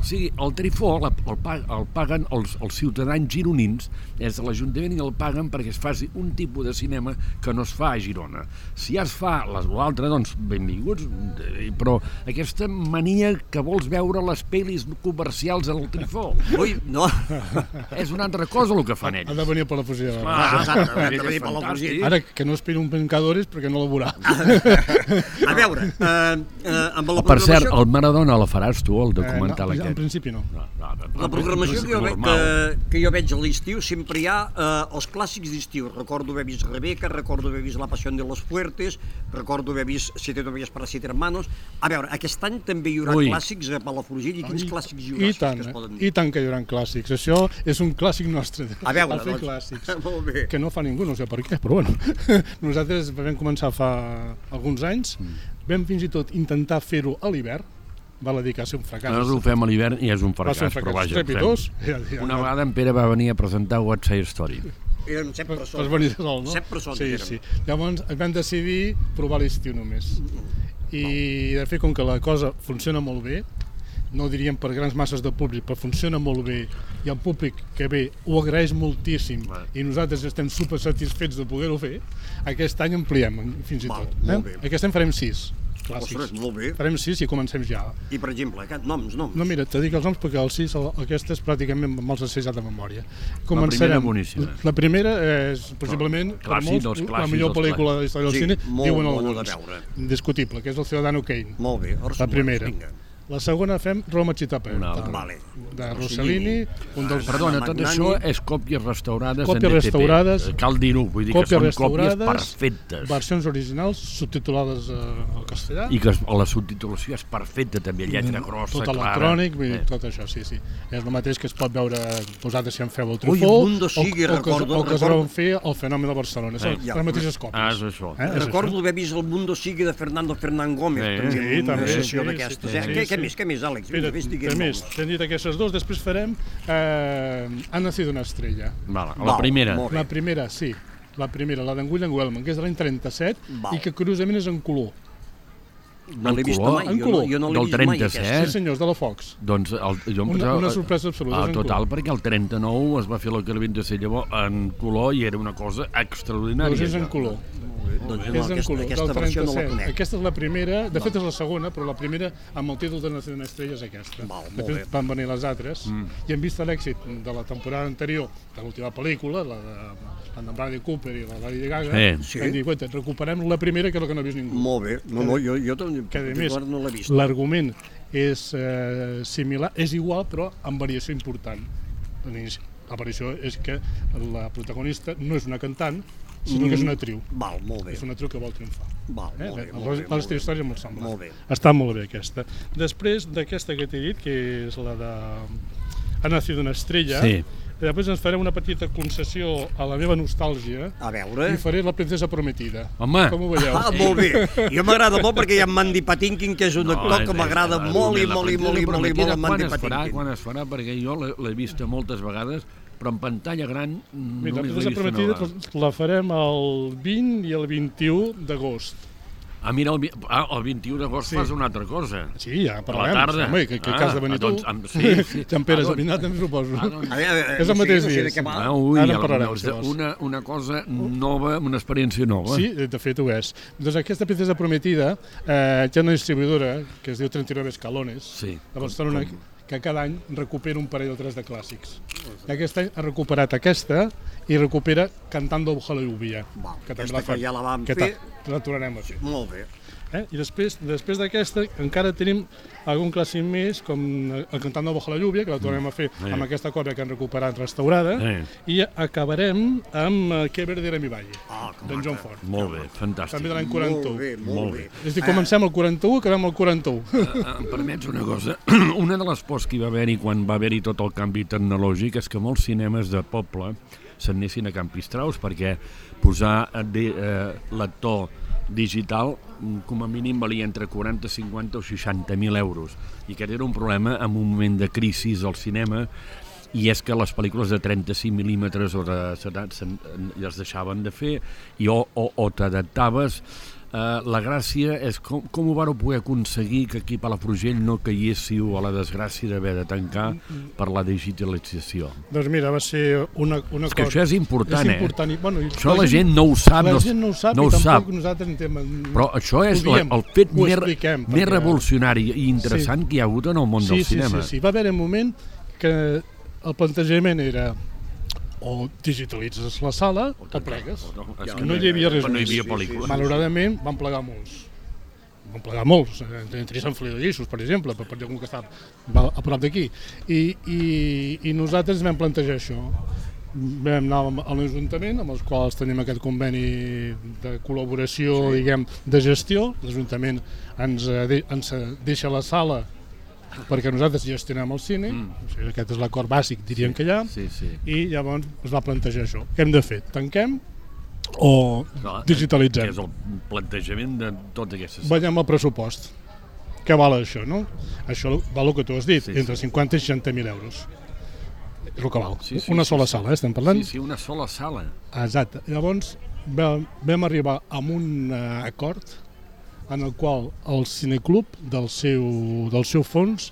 o sigui, el Trifó el, el, el paguen els, els ciutadans gironins, és de l'Ajuntament i el paguen perquè es faci un tipus de cinema que no es fa a Girona. Si ja es fa l'altre, doncs benvinguts, eh, però aquesta mania que vols veure les pel·lis comercials al Trifó. Ui, no. És una altra cosa el que fan ells. Ha de venir per la fusió. Ah, exacte, ha de venir per la fusió. Ara que no esperi un Pencadores perquè no la veurà. a veure, eh, eh, amb la Per cert, el Maradona la faràs tu, el documental eh, no, en principi no. no, no, la programació que jo, ve, que, que jo veig a l'estiu sempre hi ha eh, els clàssics d'estiu. Recordo haver vist Rebeca, recordo haver vist La Passió de los Fuertes, recordo haver vist Siete novias para siete hermanos. A veure, aquest any també hi haurà Ui. clàssics a Palafrugell i quins I, clàssics hi haurà? I tant, que es poden dir? i tant que hi haurà clàssics. Això és un clàssic nostre. A veure, a fer doncs, clàssics. Molt bé. Que no fa ningú, no sé per què, però bueno. Nosaltres vam començar fa alguns anys, mm. vam fins i tot intentar fer-ho a l'hivern, va dedicar a ser un fracàs. Nosaltres ho fem a l'hivern i és un fracàs, un fracàs però vaja, Trepitós. Ja, ja, Una vegada en Pere va venir a presentar What's Your Story. Érem set persones. Vas venir sol, no? Set persones sí, érem. Sí. Llavors vam decidir provar l'estiu només. I de fet, com que la cosa funciona molt bé, no diríem per grans masses de públic, però funciona molt bé i el públic que ve ho agraeix moltíssim Va. i nosaltres estem super satisfets de poder-ho fer, aquest any ampliem fins i Val, tot. Eh? Aquest any farem sis clàssics. Ostres, molt bé. Farem sis i comencem ja. I, per exemple, aquest, noms, noms. No, mira, te dic els noms perquè els sis, aquest és pràcticament me'ls sé ja de memòria. Començarem. La primera boníssima. La primera és, possiblement, no, per molts, clàssic, la millor pel·lícula de la història del sí, cine, molt diuen bona alguns. de veure. Indiscutible, que és el Ciudadano Kane. Molt bé. La primera. Vinga. La segona fem Roma Città Una altra. Vale. De Rossellini, un dels... Perdona, tot Magnani. això és còpies restaurades Còpies en DTP. restaurades. Eh, Cal dir-ho, vull dir que són còpies perfectes. versions originals subtitulades eh, al castellà. I que la subtitulació és perfecta també, lletra grossa, tot clara. electrònic, vull dir, Eh. tot això, sí, sí. És el mateix que es pot veure posat si en feu el Ui, trufó, Mundo Sigui, o, o, que, recordo- o que es recordo- van fer el fenomen de Barcelona. Són Eh, les mateixes còpies. Ah, és això. Eh? És Recordo això. haver vist el Mundo Sigui de Fernando Fernán Gómez, Sí. també, Sí, una també, sessió sí, d'aquestes. sí, eh? sí, què, sí. què més, què més, Àlex? Mira, Vés què més? T'hem dit aquestes dues, després farem eh, Ha nacido una estrella. Vale, la Val, primera. La primera, sí. La primera, la d'en William Wellman, que és de l'any 37 Val. i que curiosament és en color. No l'he vist color? mai, En jo no, color. jo no l'he Del vist mai, 37. aquesta. Sí, senyors, de la Fox. Doncs el, jo em Una- pensava- una sorpresa absoluta, Ah, és en total, color. perquè el 39 es va fer la Calvin de Llavors en color i era una cosa extraordinària. Doncs és en color. Doncs no, és en aquesta, color, aquesta del versió no la 37. conec. Aquesta és la primera, de fet és la segona, però la primera amb el títol de Nació d'una Estrella és aquesta. Val, molt Després bé. van venir les altres Mm. i hem vist l'èxit de la temporada anterior, de l'última pel·lícula, la de, la de Bradley Cooper i la de Lady Gaga, Sí. Sí. hem dit, "Guaita, recuperem la primera que és la que no ha vist ningú. Molt bé. No, no, jo, jo també, que a més, l'argument és eh, similar, és igual però amb variació important. La variació és que la protagonista no és una cantant, sinó que és una actriu. Val, molt bé. És una actriu que vol triomfar. Val, Eh? molt bé, Les- molt bé, les molt bé. històries molt semblants. Molt bé. Està molt bé aquesta. Després d'aquesta que t'he dit, que és la de Ha nacido una estrella, Sí. Després ens farem una petita concessió a la meva nostàlgia A veure... i faré la princesa prometida. Home. Com ho veieu? Ah, molt bé. Jo m'agrada molt perquè hi ha Mandy Patinkin, que és un actor és- que m'agrada molt i molt i molt i molt i molt en Mandy es farà, Patinkin. quan es farà, perquè jo l'he- vista moltes vegades, però en pantalla gran Mira, la només l'he prometida una vegada. la farem el 20 i el 21 d'agost. Ah, mira, el, ah, el 21 d'agost Sí. fas una altra cosa. Sí, ja A parlarem. la tarda. Home, que, que Ah, cas de venir ah, doncs, tu. amb- sí, sí. Ja en Pere Ah, doncs- em suposo. Ah, doncs- A veure, a És el mateix dia, sí. Ah, ui, Ara en ja, parlarem, vols. una, una cosa nova, una experiència nova. Sí, de fet ho és. Doncs aquesta princesa prometida eh, té una distribuïdora que es diu 39 Escalones Sí. de Barcelona que cada any recupera un parell o tres de clàssics. I aquest any ha recuperat aquesta i recupera Cantando Hallelujah. Val, que també aquesta la que ja la vam que fer. La tornarem a fer. Molt bé. Eh? I després després d'aquesta encara tenim algun clàssic més, com el Cantant de Boja la Lluvia, que la tornem a fer Sí. amb aquesta còpia que han recuperat restaurada, Sí. i acabarem amb eh, Que verde era mi valle, que d'en. John Ford. Molt bé, fantàstic. També de l'any Molt 41. bé, molt, Molt bé. És a dir, comencem el 41, acabem el 41. Eh, Em permets una cosa? Una de les pors que hi va haver-hi quan va haver-hi tot el canvi tecnològic és que molts cinemes de poble s'anessin a Campistraus perquè posar eh, de, eh, l'actor digital mm, com a mínim valia entre 40, 50 o 60.000 euros. I aquest era un problema en un moment de crisi al cinema i és que les pel·lícules de 35 mil·límetres o de 70 se'n- les deixaven de fer i o, o, o t'adaptaves Uh, la gràcia és com, com ho vareu poder aconseguir que aquí a Palafrugell no caiguéssiu a la desgràcia d'haver de tancar per la digitalització. doncs mira, va ser una, una És que cosa... això és important, és eh? important, i, bueno, Això la gent no ho sap, La no- gent no ho sap no i ho tampoc sap. nosaltres en temes... Però això és la, el fet més, més revolucionari i interessant que hi ha hagut en el món sí, del sí, cinema. Sí, sí, va haver un moment que el plantejament era o digitalitzes la sala o, plegues. O no, És que no hi havia res no hi havia pel·lícula. Malauradament van plegar molts. Van plegar molts, eh, entre Sant Feliu de Guixos, per exemple, per, per algú que està a prop d'aquí. I, i, I nosaltres vam plantejar això. Vam anar a l'Ajuntament, amb els quals tenim aquest conveni de col·laboració, sí. diguem, de gestió. L'Ajuntament ens, eh, ens deixa la sala perquè nosaltres gestionem el cine, mm. o sigui, aquest és l'acord bàsic, diríem que hi ha, Sí, sí. i llavors es va plantejar això. Què hem de fer? Tanquem o Clar, digitalitzem? Que és el plantejament de totes aquestes... Veiem el pressupost. Què val això, no? Això val el que tu has dit, Sí, sí, entre sí. 50 i 60.000 euros. És el que val. Sí, sí, una sí, sola sí. sala, eh, estem parlant? Sí, sí, una sola sala. Exacte. Llavors vam, vam arribar a un uh, acord en el qual el cineclub del seu, del seu fons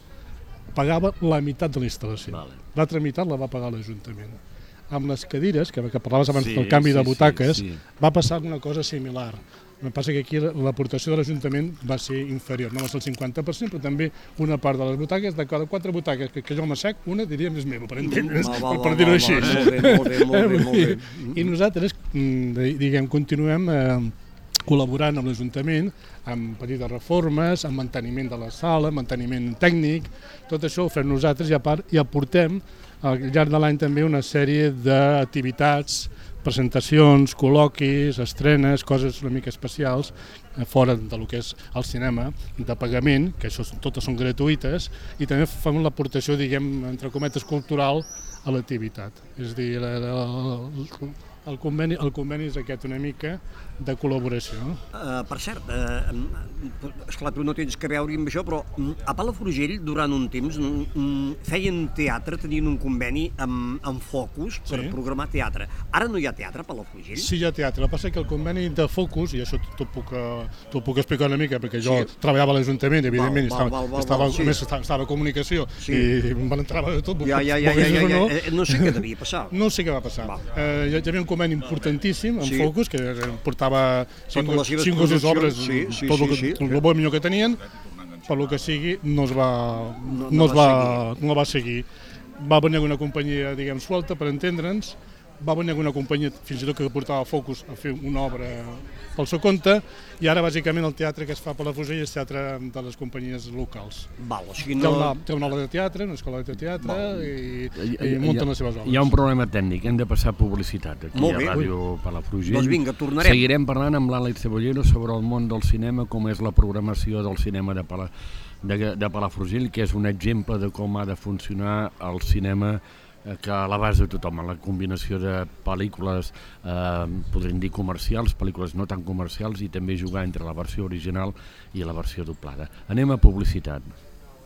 pagava la meitat de la instal·lació. Vale. L'altra meitat la va pagar l'Ajuntament. Amb les cadires, que, que parlaves abans Sí, del canvi de sí, sí, butaques, sí. va passar una cosa similar. El que passa que aquí l'aportació de l'Ajuntament va ser inferior, no va ser el 50%, però també una part de les butaques, de cada quatre butaques que, que jo m'assec, una diríem és meva, per entendre's, Va, va, per, dir-ho així. molt bé, molt bé, molt bé, molt bé. I nosaltres, mm, di- diguem, continuem eh, col·laborant amb l'Ajuntament amb petites reformes, amb manteniment de la sala, manteniment tècnic, tot això ho fem nosaltres i a part i aportem al llarg de l'any també una sèrie d'activitats, presentacions, col·loquis, estrenes, coses una mica especials eh, fora de lo que és el cinema de pagament, que això totes són gratuïtes, i també fem l'aportació, diguem, entre cometes, cultural a l'activitat. És a dir, la, la, el conveni, el conveni és aquest una mica de col·laboració. Uh, per cert, uh, esclar, tu no tens que veure amb això, però um, a Palafrugell durant un temps um, feien teatre, tenien un conveni amb, amb Focus per sí. programar teatre. Ara no hi ha teatre a Palafrugell? Sí, hi ha teatre. El que passa que el conveni de Focus, i això t'ho puc, t'ho puc explicar una mica, perquè jo sí. treballava a l'Ajuntament, evidentment, val, val, val, estava, val, sí. més estava, estava a comunicació, sí. i em van entrar de tot. Ja, ja, ja, ja, ja, ja, no. Eh, no sé què devia passar. No sé què va passar. Eh, hi havia un conveni importantíssim amb sí. Focus, que portava cinc, cinc o sis obres, sí, sí, tot, el, sí, sí. el bo millor que tenien, per lo que sigui, no es va, no, no, no es va, va no va seguir. Va venir una companyia, diguem, suelta, per entendre'ns, va venir una companyia fins i tot que portava Focus a fer una obra pel seu compte i ara bàsicament el teatre que es fa per la Fusell és teatre de les companyies locals. Val, o sigui, no... té, una, té una aula de teatre, una escola de teatre Val. i, i, i munten les seves obres. Hi ha un problema tècnic, hem de passar publicitat aquí Molt bé, a Ràdio. Palafrugell. Doncs vinga, tornarem. Seguirem parlant amb l'Àlex Cebollero sobre el món del cinema, com és la programació del cinema de, Pala, de, de Palafrugell, que és un exemple de com ha de funcionar el cinema que a l'abast de tothom, la combinació de pel·lícules, eh, podríem dir comercials, pel·lícules no tan comercials i també jugar entre la versió original i la versió doblada. Anem a publicitat.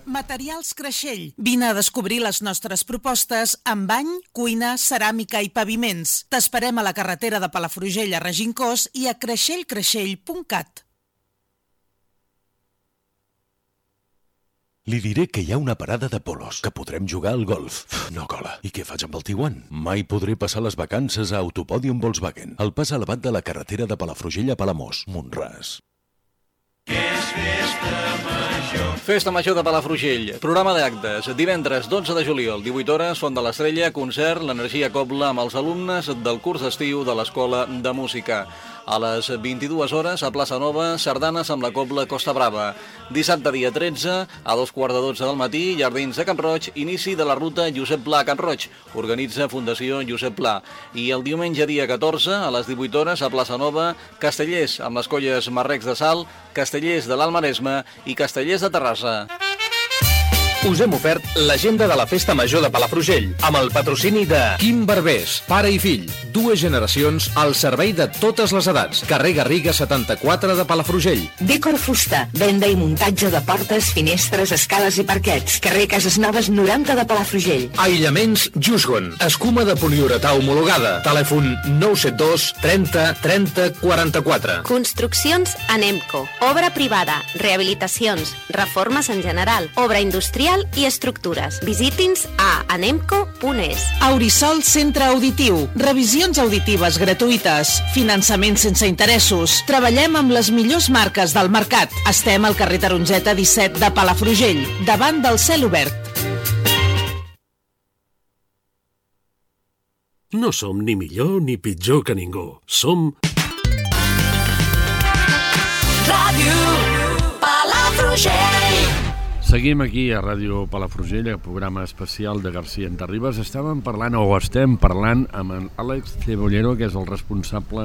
Materials Creixell. Vine a descobrir les nostres propostes en bany, cuina, ceràmica i paviments. T'esperem a la carretera de Palafrugell a Regincós i a creixellcreixell.cat. Li diré que hi ha una parada de polos, que podrem jugar al golf. No cola. I què faig amb el Tiguan? Mai podré passar les vacances a Autopòdium Volkswagen, al pas elevat de la carretera de Palafrugell a Palamós, Montràs. Festa. Festa major de Palafrugell. Programa d'actes. Divendres 12 de juliol, 18 hores, Font de l'Estrella, concert, l'energia cobla amb els alumnes del curs d'estiu de l'Escola de Música. A les 22 hores, a Plaça Nova, sardanes amb la Cobla Costa Brava. Dissabte, dia 13, a dos quarts de 12 del matí, Jardins de Can Roig, inici de la ruta Josep Pla Can Roig. Organitza Fundació Josep Pla. I el diumenge, dia 14, a les 18 hores, a Plaça Nova, Castellers amb les colles Marrecs de Sal, Castellers de l'Almaresme i Castellers de Terrassa us hem ofert l'agenda de la Festa Major de Palafrugell amb el patrocini de Quim Barbés, pare i fill, dues generacions al servei de totes les edats. Carrer Garriga 74 de Palafrugell. Decor Fusta, venda i muntatge de portes, finestres, escales i parquets. Carrer Cases Noves 90 de Palafrugell. Aïllaments Jusgon, escuma de poliuretà homologada. Telèfon 972 30 30 44. Construccions Anemco. Obra privada, rehabilitacions, reformes en general, obra industrial material i estructures. Visiti'ns a anemco.es. Aurisol Centre Auditiu. Revisions auditives gratuïtes. Finançament sense interessos. Treballem amb les millors marques del mercat. Estem al carrer Tarongeta 17 de Palafrugell, davant del cel obert. No som ni millor ni pitjor que ningú. Som... Ràdio Palafrugell Seguim aquí a Ràdio Palafrugell, el programa especial de García Entarribes. Estàvem parlant, o estem parlant, amb Àlex Cebollero, que és el responsable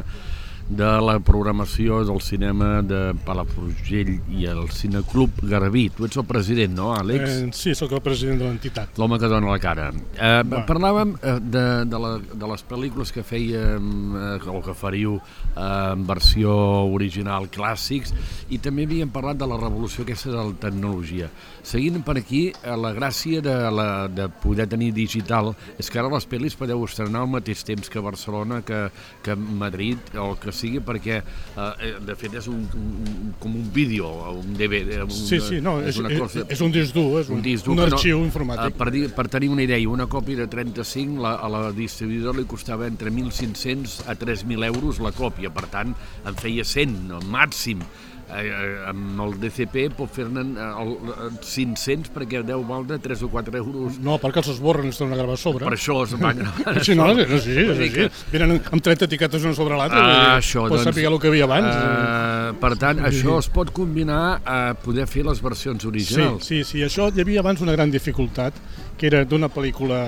de la programació del cinema de Palafrugell i el Cineclub Garbí. Tu ets el president, no, Àlex? Eh, sí, sóc el president de l'entitat. L'home que dona la cara. Eh, parlàvem eh, de, de, la, de les pel·lícules que fèiem, eh, o que faríeu eh, en versió original clàssics, i també havíem parlat de la revolució aquesta de la tecnologia. Seguint per aquí, eh, la gràcia de, la, de poder tenir digital és que ara les pel·lis podeu estrenar al mateix temps que Barcelona, que, que Madrid, o que sigui perquè eh, de fet és un, un, com un vídeo, un DVD. Un, sí, sí, no, és, és, una cosa, és, és un disc dur, és un, un, disc dur, un arxiu no, informàtic. Eh, per, dir, per tenir una idea, una còpia de 35 la, a la distribuïdora li costava entre 1.500 a 3.000 euros la còpia, per tant, en feia 100, no, màxim. Eh, amb el DCP pot fer-ne eh, 500 perquè deu valdre 3 o 4 euros. No, perquè els esborren i es tornen a gravar a sobre. Per això es van gravar. Sí, no, no, sí, és així. Venen amb 30 etiquetes una sobre l'altra. Ah, això, pots doncs, saber el que havia abans. Uh, per tant, això es pot combinar a poder fer les versions originals. Sí, sí, sí, això hi havia abans una gran dificultat, que era d'una pel·lícula,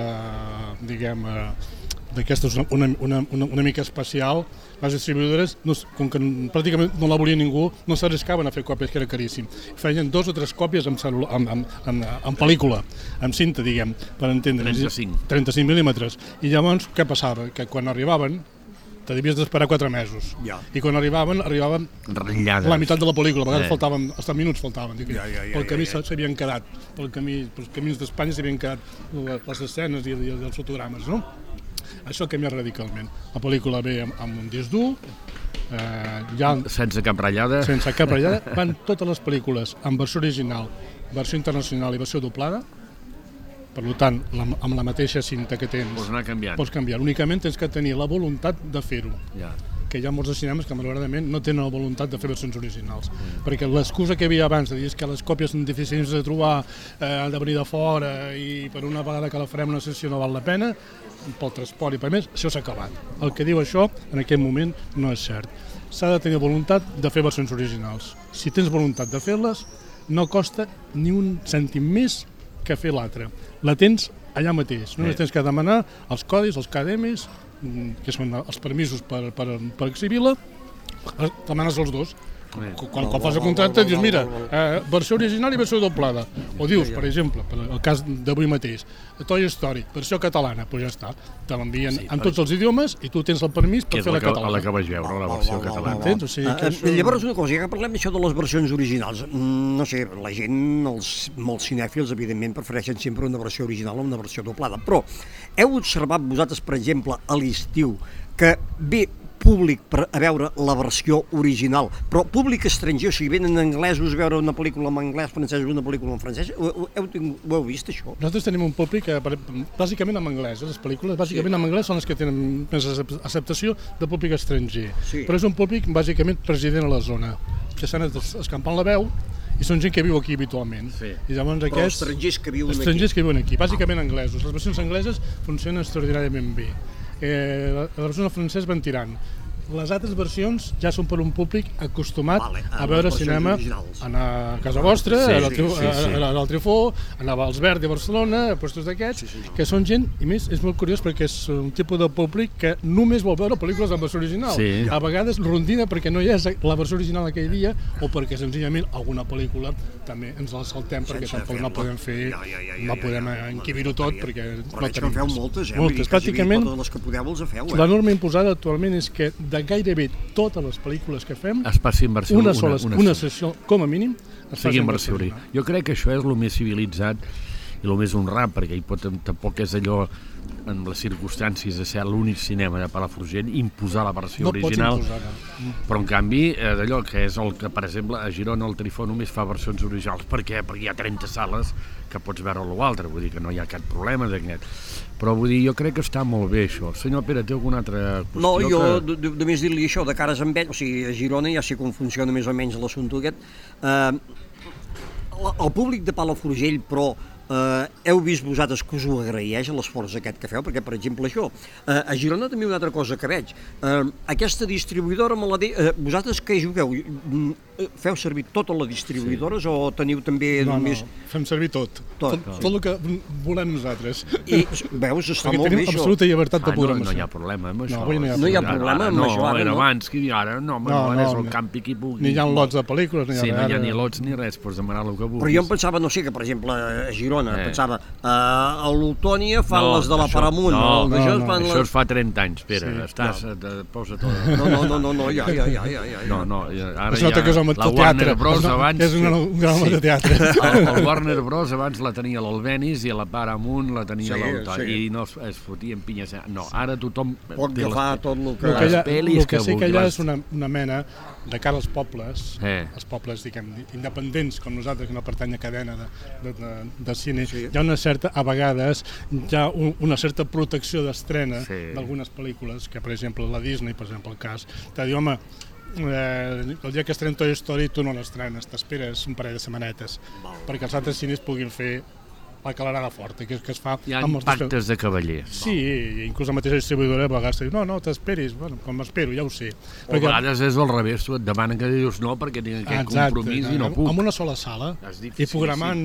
diguem, eh, d'aquestes una, una, una, una mica especial, les distribuïdores, no, com que pràcticament no la volia ningú, no s'arriscaven a fer còpies, que era caríssim. Feien dos o tres còpies amb, cel·lula, amb, amb, amb, amb pel·lícula, amb cinta, diguem, per entendre. 35. 35 mil·límetres. I llavors, què passava? Que quan arribaven, te devies d'esperar 4 mesos. Ja. I quan arribaven, arribaven Ratllades. la meitat de la pel·lícula, a vegades Eh. faltaven, hasta minuts faltaven. Dic, Ja, ja, ja, pel camí ja, ja. s'havien quedat, pel camí, pels camins d'Espanya s'havien quedat la- les escenes i, i els fotogrames, no? Això ha canviat radicalment. La pel·lícula ve amb, amb un disc dur, eh, ja Sense cap ratllada. sense cap ratllada, van totes les pel·lícules en versió original, versió internacional i versió doblada, per tant, la, amb la mateixa cinta que tens, Pots anar canviant. pots canviar. Únicament tens que tenir la voluntat de fer-ho Ja. Que hi ha molts de cinemes que malauradament no tenen la voluntat de fer versions originals. Mm. Perquè l'excusa que hi havia abans de dir que les còpies són difícils de trobar, eh, han de venir de fora i per una vegada que la farem una sessió no val la pena, pel transport i per més, això s'ha acabat. El que diu això en aquest moment no és cert. S'ha de tenir voluntat de fer versions originals. Si tens voluntat de fer-les, no costa ni un cèntim més que fer l'altre. La tens allà mateix. Només Eh. tens que demanar els codis, els KDMs, que són els permisos per, per, per exhibir-la, demanes els dos. Eh. Quan, quan fas el contracte dius, mira, eh, versió original i versió doblada. O dius, per exemple, per el cas d'avui mateix, Toy Story, versió catalana, doncs ja està. Te l'envien Sí, en tots els idiomes i tu tens el permís Que per fer la la que, catalana. la que vaig veure, la versió catalana. Entens? O sigui, que Uh, això... llavors, una cosa, ja que parlem d'això de les versions originals, mm, no sé, la gent, els molts cinèfils, evidentment, prefereixen sempre una versió original a una versió doblada, però heu observat vosaltres, per exemple, a l'estiu, que ve públic per a veure la versió original, però públic estranger, o sigui, venen anglesos a veure una pel·lícula en anglès, francesos una pel·lícula en francès, ho, ho, heu, tingut- ho heu vist, això? Nosaltres tenim un públic que, bàsicament en anglès, eh? les pel·lícules bàsicament en anglès són les que tenen més acceptació de públic estranger. Sí. Però és un públic bàsicament resident a la zona, que s'han escampant la veu i són gent que viu aquí habitualment. Sí. I llavors Però aquests... estrangers que viuen estrangers aquí. que viuen aquí, bàsicament anglesos. Les versions angleses funcionen extraordinàriament bé. Eh, la, la en francès van tirant. Les altres versions ja són per un públic acostumat Vale, a a veure cinema, originals. anar a casa vostra, Sí, a la sí, sí, sí. a- a- Trifó, anava als Verdi a Barcelona, a puestos d'aquests, que són gent, i més, és molt curiós perquè és un tipus de públic que només vol veure pel·lícules en versió original. Sí. A vegades rondina perquè no hi és la versió original aquell dia o perquè senzillament alguna pel·lícula també ens la saltem perquè Sense tampoc no podem fer, Ja, ja, ja, ja, no ja, podem ja. enquibir-ho tot Ja, ja. perquè Però no veig que tenim en feu moltes, eh? Moltes, pràcticament les que podeu els feu, eh? la norma imposada actualment és que de gairebé totes les pel·lícules que fem, Es passi en versió una sola, una, una, sessió, com a mínim, es faci sigui en en versió versió original. Jo crec que això és el més civilitzat i el més honrat, perquè hi pot, tampoc és allò en les circumstàncies de ser l'únic cinema de Palafrugell imposar la versió No original imposar, no. però en canvi eh, d'allò que és el que per exemple a Girona el Trifó només fa versions originals per què? perquè hi ha 30 sales que pots veure l'altre, vull dir que no hi ha cap problema d'aquest però vull dir, jo crec que està molt bé això senyor Pere, té alguna altra qüestió No, jo que... de- només dir-li això, de cares amb ell, o sigui, a Girona ja sé com funciona més o menys l'assumpte aquest. Eh, el públic de Palafrugell, però, eh, heu vist vosaltres que us ho agraeix l'esforç aquest que feu, perquè, per exemple, això, eh, a Girona també una altra cosa que veig, eh, aquesta distribuïdora, me la de, eh, vosaltres què jugueu? Mm, eh, Feu servir totes les distribuïdores sí. o teniu també No, no, només... fem servir tot. Tot. Tot, tot el que volem nosaltres. I, veus, està Perquè molt tenim bé això. absoluta llibertat de Ah, no, programació. no hi ha problema amb això. No, no hi ha No hi ha problema. problema amb no, això, ara era no. abans, que ara no, no, No, ara és no, el no. campi qui pugui. Ni hi ha lots de pel·lícules, ni hi ha Sí, no hi ha ni lots ni res, pots demanar el que vulguis. Però jo em pensava, no sé, que per exemple a Girona, Eh. eh. pensava, uh, a l'Utònia fan No, les de la això- Paramunt, no, no, d'això no. fan Això les... es fa 30 anys, Pere, Sí, estàs, no. posa tot. No, no, no, no, no, ja, ja, ja, ja, ja. No, no, ja- ara Es nota ja que és home la de Warner teatre. Bros. Nota abans... és un gran- un gran home de teatre. El, el Warner Bros. abans la tenia l'Albenis i a la Paramount la tenia Sí, l'Autor sí. i no es, es fotien pinyes. No, ara tothom... Pot agafar tot el que... El que, pel·lis el que que sí que allà és una, una mena de cara als pobles, Eh. els pobles diguem, independents com nosaltres, que no pertany a cadena de, de, de, de cine, Sí. hi ha una certa, a vegades, hi ha un, una certa protecció d'estrena Sí. d'algunes pel·lícules, que per exemple la Disney, per exemple el cas, t'ha dit, home, eh, el dia que estrenen Toy Story tu no l'estrenes, t'esperes un parell de setmanetes, perquè els altres cines puguin fer la calarada forta, que, que es fa... Hi ha amb els pactes de cavallers. Sí, i inclús la mateixa distribuïdora a vegades diu, no, no, t'esperis, bueno, com m'espero, ja ho sé. O a vegades és al revés, tu et demanen que dius no perquè tinc aquest Exacte, compromís i no puc. Amb una sola sala És i difícil, programant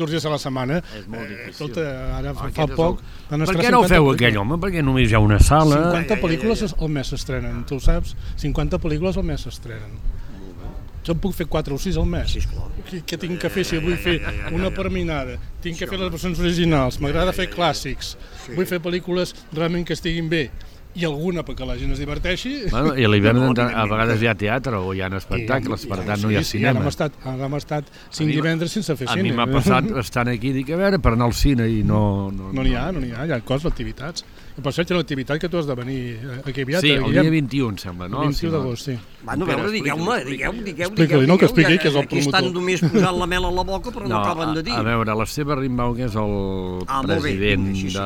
dos dies a la setmana. És molt eh, difícil. Escolta, ara fa, Aquest fa poc... el- Per què no ho 50 feu aquell, home? Perquè només hi ha una sala. 50 pel·lícules al mes s'estrenen, tu ho saps? 50 pel·lícules al mes s'estrenen. Jo en puc fer 4 o 6 al mes. Sí, què, què tinc que fer si vull fer una perminada? Tinc que fer les versions originals, m'agrada fer clàssics, vull fer pel·lícules realment que estiguin bé i alguna perquè la gent es diverteixi. Bueno, I a l'hivern a vegades hi ha teatre o hi ha espectacles, per tant no hi ha Sí, sí, ara hem cinema. estat, ara hem estat A 5 mi- divendres sense fer A cine. mi m'ha passat estant aquí i dic, a veure, per anar al cine i no... No, No n'hi ha, no n'hi ha, hi ha coses, activitats. Per cert, hi ha una activitat que tu has de venir eh, aquí aviat. Sí, eh, el dia 21, em sembla, no? El 21 Si no- d'agost, sí. Bueno, a veure, digueu-me, digueu, digueu, Explica-li, no, que expliqui, que és el Aquí estan promotor. només posant la mel a la boca, però no, acaben de dir. A, a veure, l'Esteve Rimbau, que és el Ah, molt bé, president, sí, sí. de,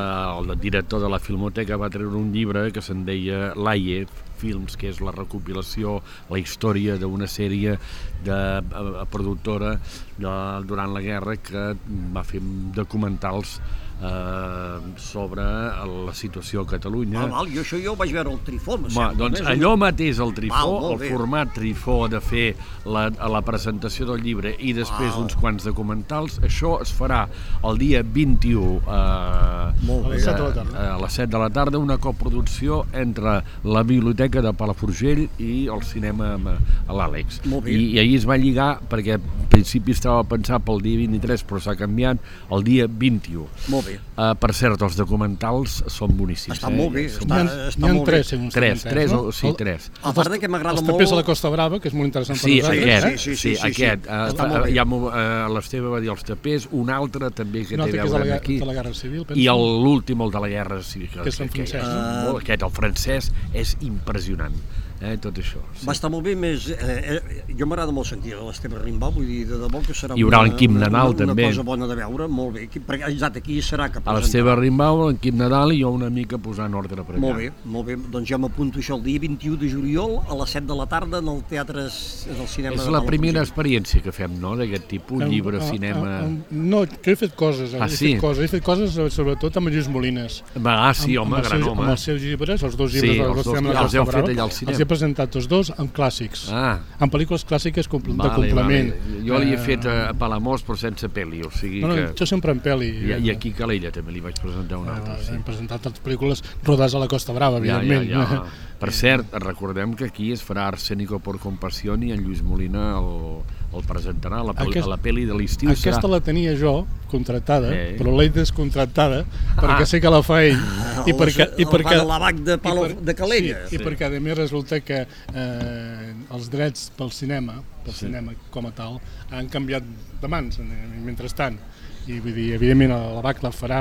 el director de la Filmoteca, va treure un llibre que se'n deia L'AIE, Films, que és la recopilació, la història d'una sèrie de eh, productora de, durant la guerra que va fer documentals eh, sobre la situació a Catalunya. Ah, val, jo això jo ho vaig veure al Trifó, me Va, sembla, doncs més allò mateix, el Trifó, Val, el bé. format Trifó de fer la, la presentació del llibre i després Val. uns quants documentals, això es farà el dia 21 eh, Molt bé. A les set de la tarda. a les 7 de la tarda, una coproducció entre la Biblioteca de Palafrugell i el cinema amb, a l'Àlex. Molt bé. I, I ahir es va lligar, perquè al principi estava pensat pel dia 23, però s'ha canviat el dia 21. Molt bé. Uh, per cert, els documentals són boníssims. Està eh? molt bé, Són- està, N'hi ha- està n'hi ha molt tres, bé. segons Tres, tres, entès, o- sí, tres. A part de que m'agrada Els molt... tapers a la Costa Brava, que és molt interessant Sí, per nosaltres. aquest, eh? sí, sí, sí, sí, sí. aquest. Està Està, molt bé. ja eh, L'Esteve va dir els tapers, un altre també que Un té a que és de la, veure aquí. de la Guerra Civil, penso. I el- l'últim, el de la guerra civil. Que és no? molt- Aquest, el francès, és impressionant, eh, tot això. Sí. Va estar molt bé, més... Eh, eh, jo m'agrada molt sentir l'Esteve Rimbau, vull dir, de debò que serà Hi haurà una, en Quim una, Nadal, una, també. Una cosa bona de veure, molt bé. Aquí, perquè, exacte, aquí serà que A l'Esteve Rimbau, en Quim Nadal i jo una mica posant ordre per allà. Molt bé, molt bé. Doncs jo m'apunto això el dia 21 de juliol a les 7 de la tarda en el Teatre del Cinema És de la primera experiència que fem, no?, d'aquest tipus, llibre, Ah, cinema... ah, ah, no, que he fet coses, eh? Ah, he sí? fet coses, he fet coses eh, sobretot amb en Lluís Molines. Ah, sí, Amb- home, amb els gran seus- home. Amb els seus llibres, els dos Sí, llibres els dos, Cinema de ja els Costa heu fet allà al cinema. He presentat tots dos amb clàssics. Ah. Amb pel·lícules clàssiques de Vale, complement. Vale. Jo li he Eh, fet a Palamós, però sense pel·li, o sigui No, no, que... jo sempre en pel·li. I, I aquí a Calella també li vaig presentar una altra, sí. Hem presentat les pel·lícules rodades a la Costa Brava, Ja, ja, evidentment. ja. Per cert, recordem que aquí es farà Arsénico por compasión i en Lluís Molina el, el presentarà a la, pel, Aquest- a la pel·li de l'estiu. Aquesta serà... la tenia jo, contractada, Eh. però l'he descontractada perquè Ah. sé que la fa ell. I El- perquè, i el perquè, fa de l'ABAC de Palo- i per- de Calella. Sí, Sí. I perquè a més resulta que eh, els drets pel cinema, pel Sí. cinema com a tal, han canviat de mans en- mentrestant. I vull dir, evidentment la BAC la farà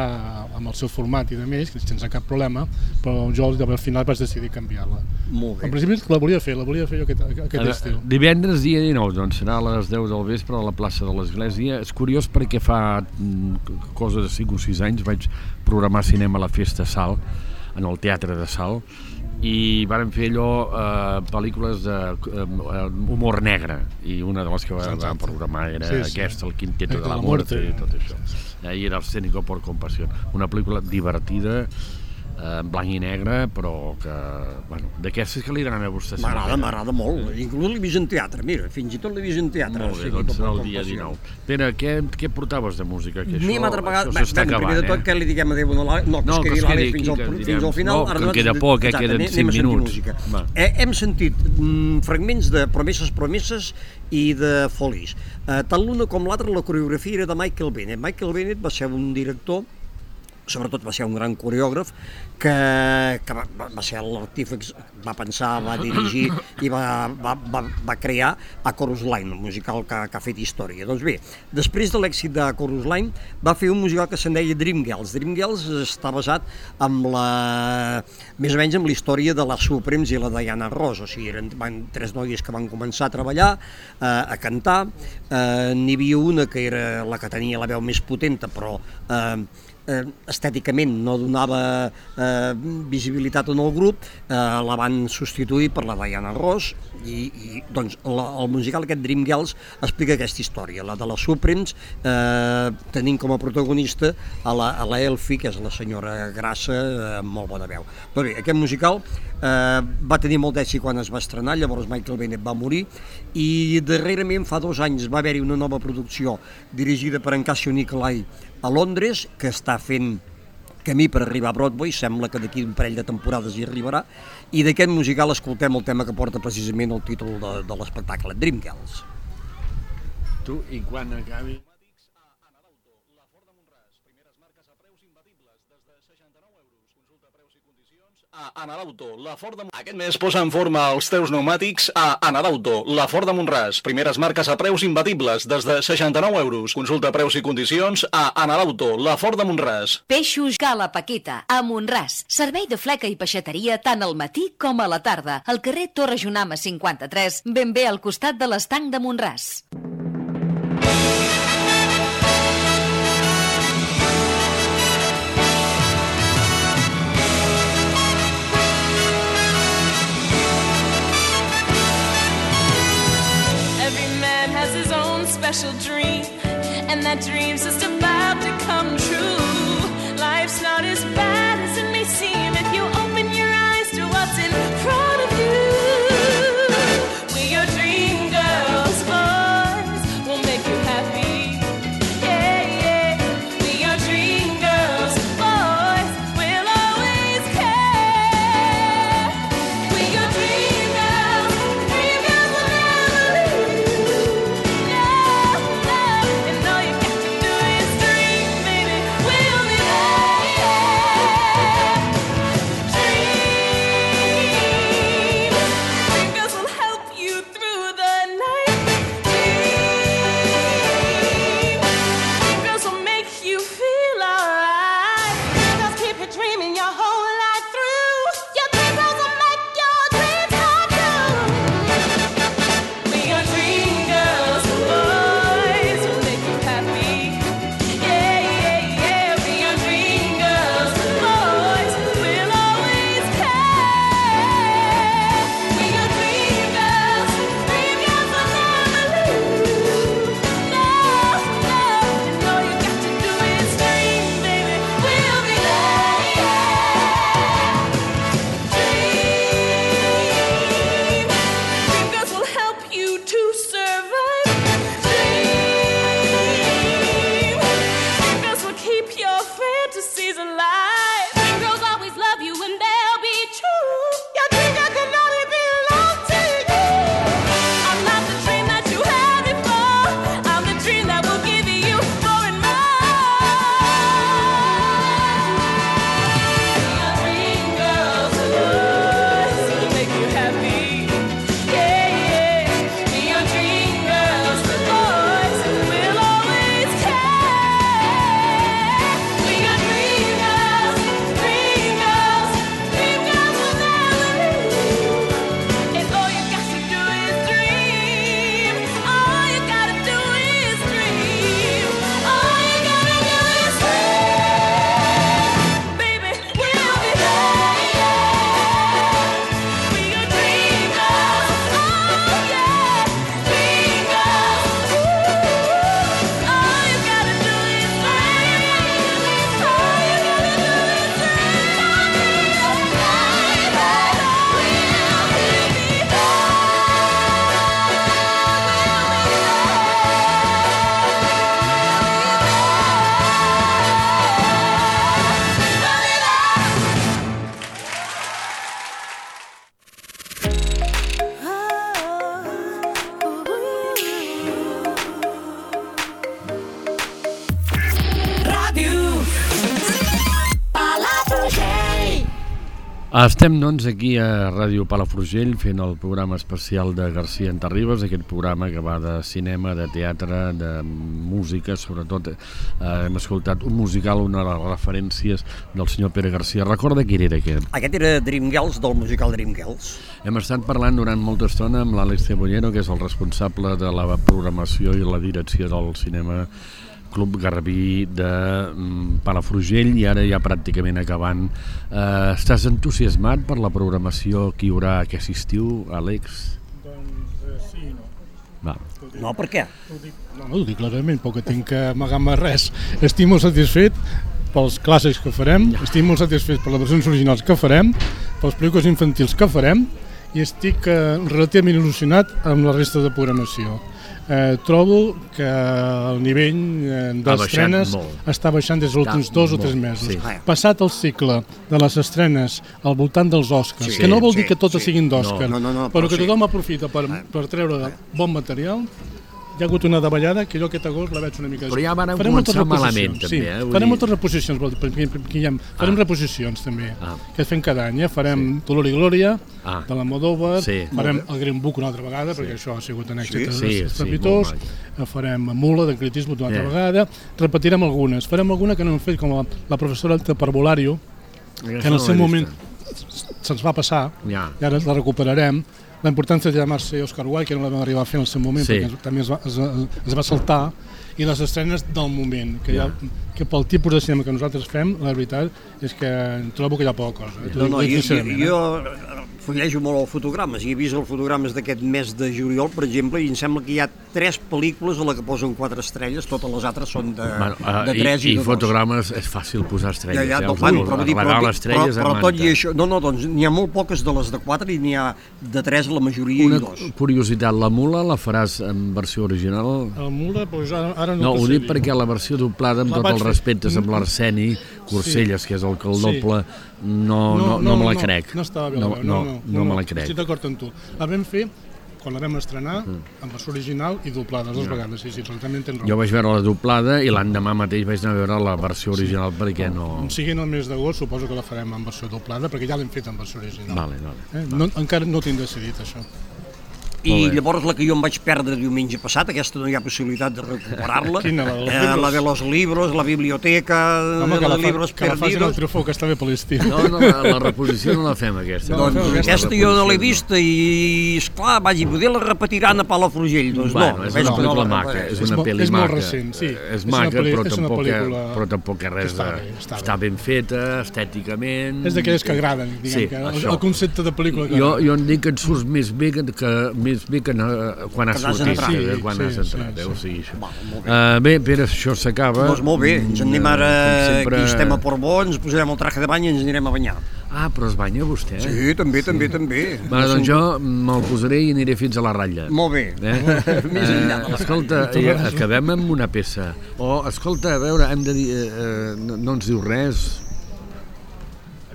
amb el seu format i de més, sense cap problema, però jo al final vaig decidir canviar-la. Molt bé. En principi la volia fer, la volia fer jo aquest, aquest Eh, estiu. Divendres, dia 19, doncs serà a les 10 del vespre a la plaça de l'Església. És curiós perquè fa mm, cosa de 5 o 6 anys vaig programar cinema a la Festa Sal, en el Teatre de Sal, i vàrem fer allò, eh, pel·lícules d'humor negre, i una de les que vam Exacte. programar era Sí, sí. aquesta, el Quinteto El de la la Muerte, muerte. i tot això. Ahir era Arsénico por compasión. Una pel·lícula divertida, eh, en blanc i negre, però que, bueno, d'aquestes que li agraden a vostè. M'agrada, m'agrada molt. Inclús l'he vist en teatre, mira, fins i tot l'he vist en teatre. Molt bé, doncs el dia passió. 19. Pere, què, què portaves de música? Que Anem altra vegada, això s'està acabant, primer de tot eh? que li diguem adéu a l'Àlex, no, que No, es que quedi es l'Àlex fins, al, que fins al final. No, que nosaltres- queda poc, eh, exacte, queden anem- cinc anem a sentir minuts. música. Va. Eh, hem sentit mm, fragments de Promeses, Promeses i de Folies. Eh, tant l'una com l'altra, la coreografia era de Michael Bennett. Michael Bennett va ser un director sobretot va ser un gran coreògraf que, que va, va- ser l'artífex, va pensar, va dirigir i va, va, va, va crear a Chorus Line, un musical que, que ha fet història. Doncs bé, després de l'èxit de Chorus Line va fer un musical que se'n deia Dreamgirls. Dreamgirls està basat amb la, més o menys amb la història de la Supremes i la Diana Ross, o sigui, eren van, tres noies que van començar a treballar, eh, a cantar, eh, n'hi havia una que era la que tenia la veu més potenta, però eh, eh, estèticament no donava eh, visibilitat en el grup, eh, la van substituir per la Diana Ross i, i doncs, la, el musical aquest Dream Girls explica aquesta història, la de les Supremes, eh, tenint com a protagonista a la, a la Elfie, que és la senyora grassa, eh, amb molt bona veu. Però bé, aquest musical eh, va tenir molt d'èxit quan es va estrenar, llavors Michael Bennett va morir i darrerament, fa dos anys, va haver-hi una nova producció dirigida per en Cassio Nicolai a Londres, que està fent camí per arribar a Broadway, sembla que d'aquí un parell de temporades hi arribarà, i d'aquest musical escoltem el tema que porta precisament el títol de, de l'espectacle, Dreamgirls. Tu, i quan acabi... a Anadauto, la Ford de... Aquest mes posa en forma els teus pneumàtics a Anadauto, la Ford de Montràs. Primeres marques a preus imbatibles, des de 69 euros. Consulta preus i condicions a Anadauto, la Ford de Montràs. Peixos Gala Paqueta, a Montràs. Servei de fleca i peixateria tant al matí com a la tarda. Al carrer Torre Junama 53, ben bé al costat de l'estanc de Montràs. Special dream, and that dream's just about to come true. Estem, doncs, aquí a Ràdio Palafrugell fent el programa especial de García Entarribes, aquest programa que va de cinema, de teatre, de música, sobretot eh, hem escoltat un musical, una de les referències del senyor Pere García. Recorda qui era aquest? Aquest era Dreamgirls, del musical Dreamgirls. Hem estat parlant durant molta estona amb l'Àlex Cebollero, que és el responsable de la programació i la direcció del cinema Club Garbí de mm, Palafrugell i ara ja pràcticament acabant. Eh, estàs entusiasmat per la programació que hi haurà aquest estiu, Àlex? Doncs eh, sí no. Va. No, per què? No, no, ho dic clarament, perquè tinc que amagar-me res. Estic molt satisfet pels clàssics que farem, estic molt satisfet per les versions originals que farem, pels pel·lícules infantils que farem, i estic eh, relativament il·lusionat amb la resta de programació. Eh, trobo que el nivell eh, d'estrenes està baixant des dels últims dos o molt, tres mesos. sí. Passat el cicle de les estrenes al voltant dels Oscars, Sí, que no vol dir sí, que totes sí. siguin d'Oscar, No, no, no, però però que sí. tothom aprofita per, per treure bon material, hi ha hagut una davallada que jo aquest agost la veig una mica... Però ja van Farem començar malament, també, sí. eh? Vull Farem dir- moltes reposicions, vol dir, hi ha, farem Ah. reposicions també, Ah. que fem cada any, eh? farem Dolor i Glòria, Ah. de la Modóvar, Sí. farem el Green Book una altra vegada, perquè això ha sigut un èxit Sí, sí, estrepitós, sí, molt farem Mula, d'Enclitisme una altra Eh. vegada, repetirem algunes, farem alguna que no hem fet, com la, la professora de Parvulario, que en el seu moment se'ns va passar, Ja. i ara la recuperarem, la importància de llamar-se Oscar Wilde, que no la vam arribar a fer en el seu moment, Sí. perquè també es va, es, es va saltar, i les estrenes del moment, que, Ja. ja. Que pel tipus de cinema que nosaltres fem, la veritat és que trobo que hi ha poca cosa. eh? No, no, jo, sincerament, eh? jo fullejo molt els fotogrames i he vist els fotogrames d'aquest mes de juliol, per exemple, i em sembla que hi ha tres pel·lícules a la que posen quatre estrelles, totes les altres són de, Bueno, uh, de tres i, i, i de dos. fotogrames és fàcil posar estrelles. Ja, ja, eh? bueno, però, dir, però, però, però, tot i això, no, no, doncs n'hi ha molt poques de les de 4 i n'hi ha de 3 la majoria Una i dos. curiositat, la mula la faràs en versió original? El Mula, doncs ara, ara no, No, ho dic perquè la versió doblada, amb La els fer- respectes, amb l'Arseni Corselles, que és el que el Sí. doble, no, no, no, me la crec. No, estava bé, no, no, no, no, no, me la crec. Estic d'acord amb tu. La vam fer quan la vam estrenar, en versió original i doblada, dues Ja. vegades, sí, sí, tant tens raó. Jo vaig veure la doblada i l'endemà mateix vaig anar a veure la versió original perquè no... Sigui, en el mes d'agost suposo que la farem en versió doblada, perquè ja l'hem fet en versió original. Vale, vale. Eh? No, encara no tinc decidit, això. I llavors la que jo em vaig perdre diumenge passat, aquesta no hi ha possibilitat de recuperar-la. Quina, la dels eh, libros? la de los libros, la biblioteca, Home, que la, los fa, libros que la facin perdidos. trufó, que està bé per l'estiu. No, no, la, la reposició no la fem, aquesta. No, Doncs fem aquesta jo no l'he vista i, esclar, vaig dir, poder la repetiran a Palafrugell. Doncs Bueno, no, és una no pel·lícula la maca, és una pel·li és molt maca. recent, sí. És maca, però, tampoc, pel·lícula però tampoc és res de... bé, està ben feta, estèticament... És d'aquelles que agraden, diguem, Sí, que el, el concepte de pel·lícula que Jo, jo en dic que et surts més bé que, que, més bé que no, quan has sortit, entrat. Sí, quan sí, has sí, entrat, sí. eh? o sigui, això. Va. Uh, bé, Pere, això s'acaba. Doncs molt bé, ens en anem ara, Com sempre... aquí estem a Portbó, ens posarem el traje de bany i ens anirem a banyar. Ah, però es banya vostè? Sí, també, també, també. Va, doncs jo me'l posaré i aniré fins a la ratlla. Molt bé. Eh? Més enllà eh, escolta, eh, acabem amb una peça. O, escolta, a veure, hem de dir... Eh, eh, no, no ens diu res.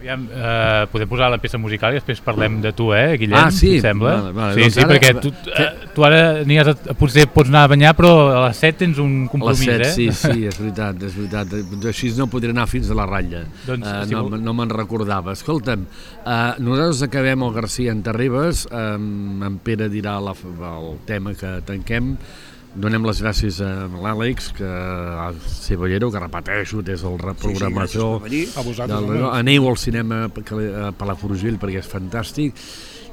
Aviam, eh, podem posar la peça musical i després parlem de tu, eh, Guillem? Ah, sí? si et sembla? Vale, vale, sí, doncs sí, ara- perquè tu, eh, tu ara anies a, potser pots anar a banyar, però a les 7 tens un A compromís, les 7, eh? sí, sí, és veritat, és veritat. Doncs Així no podré anar fins a la ratlla. Doncs, si no vol- no me'n recordava. Escolta'm, uh, nosaltres acabem el Garcia en Terribas, um, en Pere dirà la, el tema que tanquem, Donem les gràcies a l'Àlex, que a Cebollero, que repeteixo, des del reprogramador. gràcies per venir. A vosaltres, del, aneu al cinema a Palafrugell perquè és fantàstic.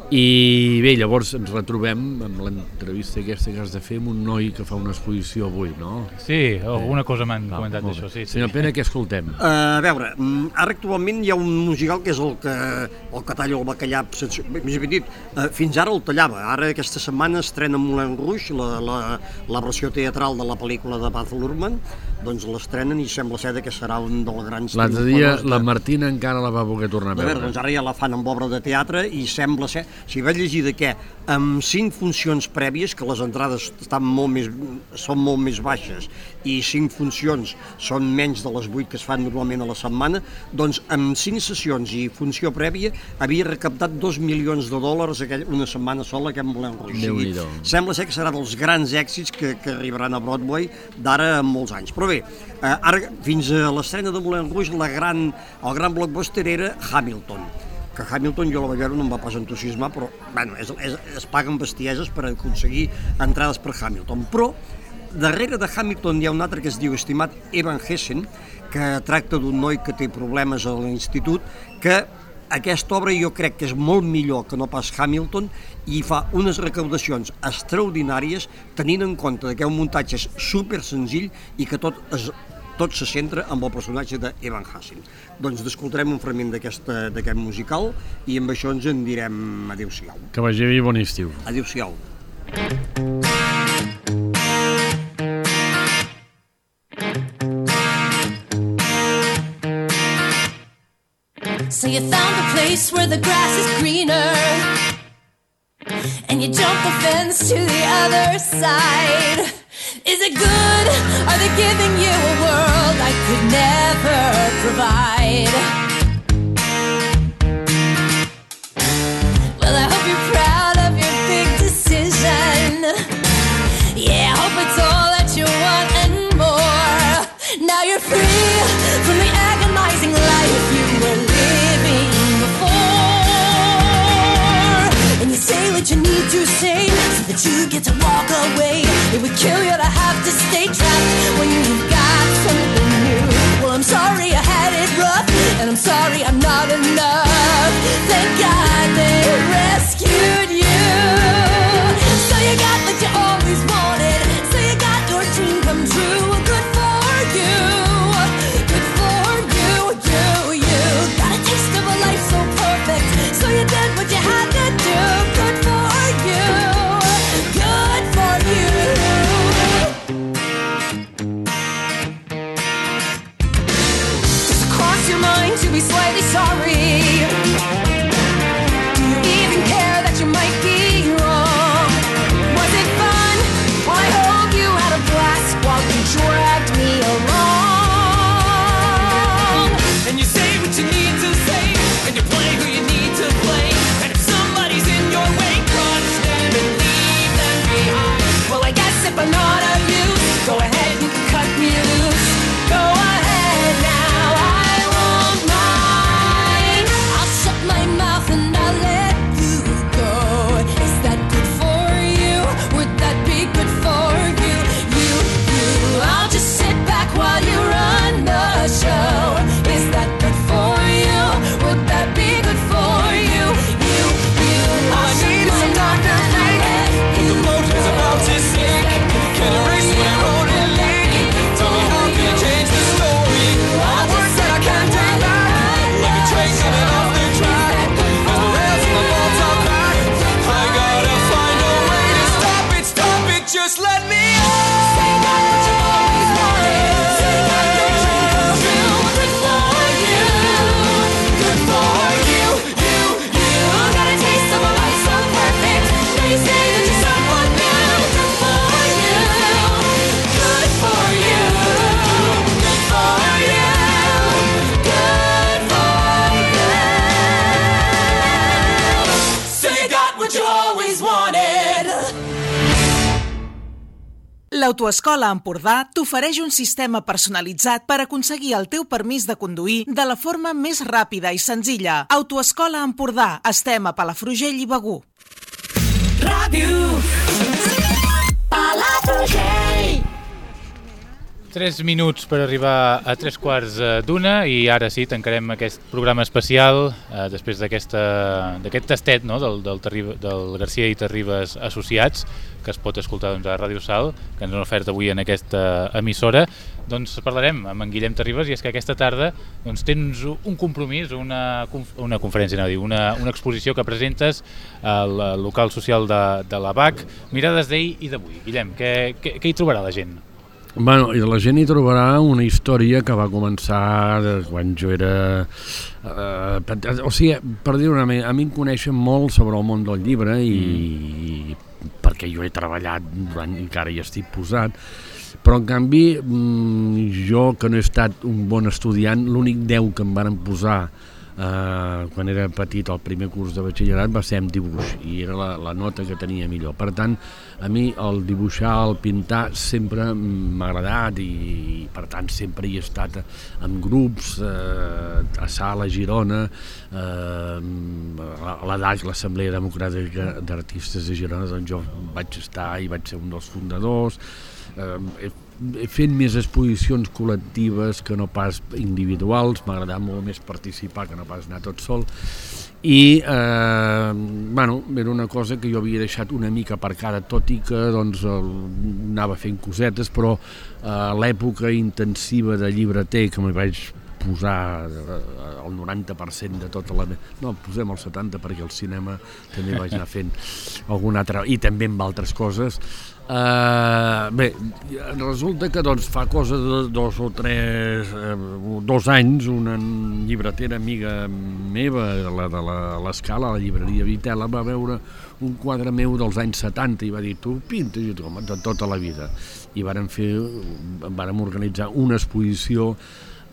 I bé, llavors ens retrobem amb l'entrevista aquesta que has de fer amb un noi que fa una exposició avui, no? Sí, alguna cosa m'han Va, comentat d'això, sí. sí. Senyor Pere, què escoltem? Uh, a veure, mm, ara actualment hi ha un musical que és el que, el que talla el bacallà, sense, més ben dit, uh, fins ara el tallava. Ara aquesta setmana estrena Moulin Rouge, la, la, la versió teatral de la pel·lícula de Baz Luhrmann, doncs l'estrenen i sembla ser que serà un dels grans L'altre dia la Martina encara la va voler tornar a a veure, veure. doncs ara ja la fan amb obra de teatre i sembla ser, si vaig llegir de què, amb cinc funcions prèvies, que les entrades estan molt més, són molt més baixes, i cinc funcions són menys de les vuit que es fan normalment a la setmana, doncs amb cinc sessions i funció prèvia havia recaptat dos milions de dòlars aquell, una setmana sola aquest Moulin Rouge. O sigui, sembla ser que serà dels grans èxits que, que arribaran a Broadway d'ara en molts anys. Però bé, eh, ara fins a l'estrena de Moulin Rouge la gran, el gran blockbuster era Hamilton que Hamilton jo la vaig veure no em va pas entusiasmar però bueno, és, és, es paguen bestieses per aconseguir entrades per Hamilton. Però darrere de Hamilton hi ha un altre que es diu estimat Evan Hessen que tracta d'un noi que té problemes a l'institut que aquesta obra jo crec que és molt millor que no pas Hamilton i fa unes recaudacions extraordinàries tenint en compte que un muntatge super senzill i que tot es, tot se centra amb el personatge d'Evan Hastings. Doncs escoltarem un fragment d'aquest musical i amb això ens en direm adéu-siau. Que vagi bé i bon estiu. Adéu-siau. So you found a place where the grass is greener. And you jump the fence to the other side. Is it good? Are they giving you a world I could never provide? You get to walk away. It would kill you to have to stay trapped when you've got something new. Well, I'm sorry I had it rough, and I'm sorry I'm not enough. Thank God they rescued L'Autoescola Empordà t'ofereix un sistema personalitzat per aconseguir el teu permís de conduir de la forma més ràpida i senzilla. Autoescola Empordà. Estem a Palafrugell i Begur. Ràdio Palafrugell Tres minuts per arribar a tres quarts eh, d'una i ara sí, tancarem aquest programa especial eh, després d'aquest tastet no, del, del, del Garcia i Terribas Associats que es pot escoltar doncs, a Ràdio Sal, que ens han ofert avui en aquesta emissora. Doncs parlarem amb en Guillem Terribas i és que aquesta tarda doncs, tens un compromís, una, una conferència, no, una, una exposició que presentes al local social de, de la BAC, mirades d'ahir i d'avui. Guillem, què, què, què hi trobarà la gent? Bueno, i la gent hi trobarà una història que va començar de quan jo era... Eh, o sigui, per dir una a mi em coneixen molt sobre el món del llibre i, mm. perquè jo he treballat durant, encara hi estic posat, però en canvi mm, jo que no he estat un bon estudiant, l'únic 10 que em van posar eh, quan era petit el primer curs de batxillerat va ser en dibuix i era la, la nota que tenia millor. Per tant, a mi el dibuixar, el pintar sempre m'ha agradat i, i per tant sempre hi he estat en grups, eh, a Sala, Girona, eh, a la DAG, l'Assemblea Democràtica d'Artistes de Girona, doncs jo vaig estar i vaig ser un dels fundadors, eh, fent més exposicions col·lectives que no pas individuals, m'ha agradat molt més participar que no pas anar tot sol, i eh, bueno, era una cosa que jo havia deixat una mica aparcada tot i que doncs, anava fent cosetes però eh, l'època intensiva de llibreter que m'hi vaig posar eh, el 90% de tota la... No, posem el 70 perquè el cinema també vaig anar fent alguna altra... i també amb altres coses Uh, bé, resulta que doncs, fa cosa de dos o tres, eh, dos anys, una llibretera amiga meva, la de l'Escala, la llibreria Vitela, va veure un quadre meu dels anys 70 i va dir, tu pintes? I jo, home, de tota la vida. I vàrem fer, vàrem organitzar una exposició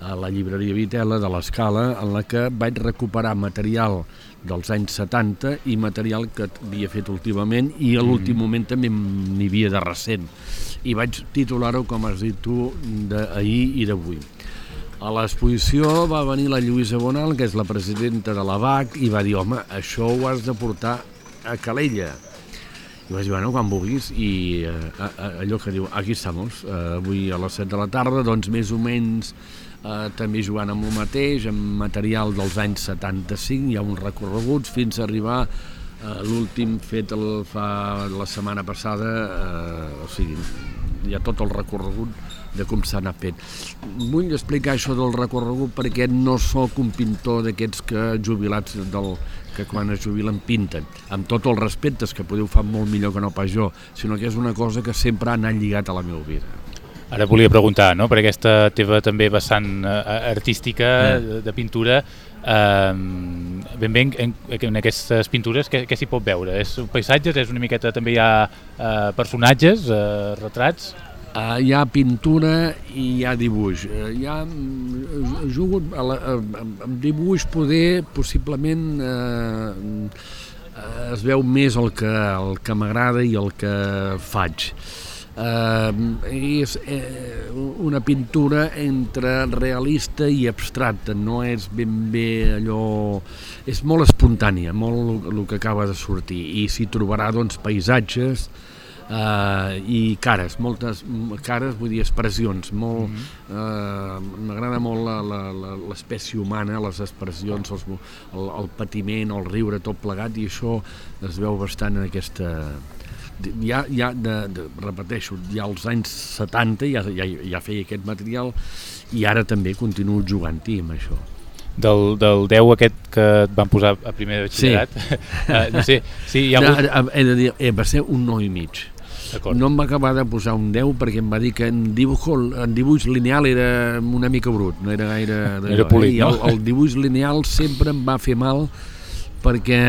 a la llibreria Vitela de l'Escala en la que vaig recuperar material dels anys 70 i material que havia fet últimament i a l'últim mm. moment també n'hi havia de recent. I vaig titular-ho com has dit tu d'ahir i d'avui. A l'exposició va venir la Lluïsa Bonal que és la presidenta de la BAC i va dir home, això ho has de portar a Calella. I vaig dir, bueno, quan vulguis. I eh, allò que diu, aquí estamos eh, avui a les 7 de la tarda doncs més o menys eh, també jugant amb el mateix, amb material dels anys 75, hi ha uns recorreguts fins a arribar eh, l'últim fet el, fa la setmana passada, eh, o sigui, hi ha tot el recorregut de com s'ha anat fent. Vull explicar això del recorregut perquè no sóc un pintor d'aquests que jubilats del, que quan es jubilen pinten, amb tots els respectes que podeu fer molt millor que no pas jo, sinó que és una cosa que sempre ha anat lligat a la meva vida. Ara volia preguntar, no? per aquesta teva també vessant uh, artística Eh. de, de pintura, eh, ben bé en, en aquestes pintures què, què s'hi pot veure? És paisatges, és una miqueta també hi ha eh, personatges, eh, retrats? Uh, hi ha pintura i hi ha dibuix. Uh, hi ha, mm, jugo a la, a, amb dibuix poder, possiblement uh, uh, es veu més el que, el que m'agrada i el que faig. Uh, és eh, una pintura entre realista i abstracta, no és ben bé allò... És molt espontània, molt el que acaba de sortir, i s'hi trobarà doncs, paisatges, uh, i cares, moltes cares, vull dir expressions, molt, mm -hmm. uh, m'agrada molt l'espècie humana, les expressions, els, el, el patiment, el riure, tot plegat, i això es veu bastant en aquesta... Ja, ja de, de, repeteixo, ja als anys 70 ja, ja, ja feia aquest material i ara també continuo jugant-hi amb això. Del, del 10 aquest que et van posar a primer de batxillerat, eh, no sé, sí, hi ha No, hagut... he de dir, eh, va ser un 9 i mig. No em va acabar de posar un 10 perquè em va dir que en dibuix, en dibuix lineal era una mica brut, no era gaire... d'allò, Era polit, eh? I no? el, el dibuix lineal sempre em va fer mal perquè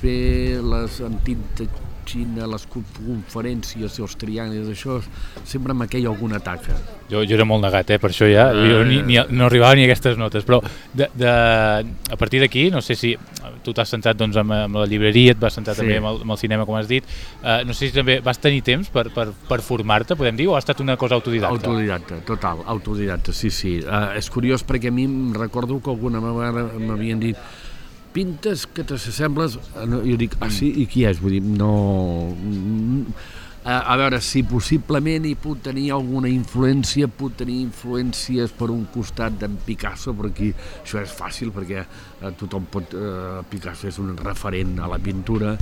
fer les amb tinta xina, les conferències i els triangles, això sempre em queia alguna taca. Jo, jo era molt negat, eh, per això ja, jo ni, ni, no arribava ni a aquestes notes, però de, de, a partir d'aquí, no sé si tu t'has centrat doncs, amb, amb la llibreria, et vas centrar Sí. també amb el, amb el cinema, com has dit, uh, no sé si també vas tenir temps per, per, per formar-te, podem dir, o ha estat una cosa autodidacta? Autodidacta, total, autodidacta, sí, sí. Uh, és curiós perquè a mi em recordo que alguna vegada m'havien dit pintes que t'assembles... Jo dic, ah sí, i qui és? Vull dir, no... A, a veure, si possiblement hi pot tenir alguna influència, pot tenir influències per un costat d'en Picasso, però aquí això és fàcil perquè eh, tothom pot... Eh, Picasso és un referent a la pintura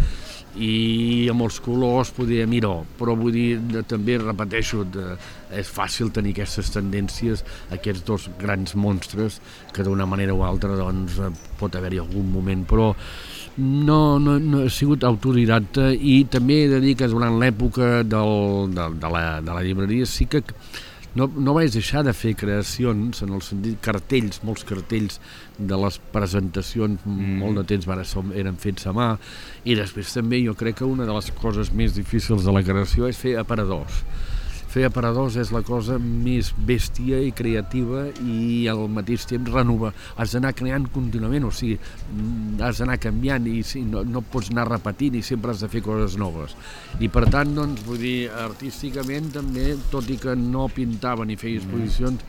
i amb els colors poder mirar, però vull dir, també repeteixo, de, és fàcil tenir aquestes tendències, aquests dos grans monstres que d'una manera o altra doncs, eh, pot haver-hi algun moment, però no, no, no he sigut autodidacta i també he de dir que durant l'època del, de, de, la, de la llibreria sí que no, no vaig deixar de fer creacions en el sentit cartells, molts cartells de les presentacions mm. molt de temps van, som- eren fets a mà i després també jo crec que una de les coses més difícils de la creació és fer aparadors fer aparadors és la cosa més bèstia i creativa i al mateix temps renovar. Has d'anar creant contínuament, o sigui, mm, has d'anar canviant i no, no pots anar repetint i sempre has de fer coses noves. I per tant, doncs, vull dir, artísticament també, tot i que no pintava ni feia exposicions,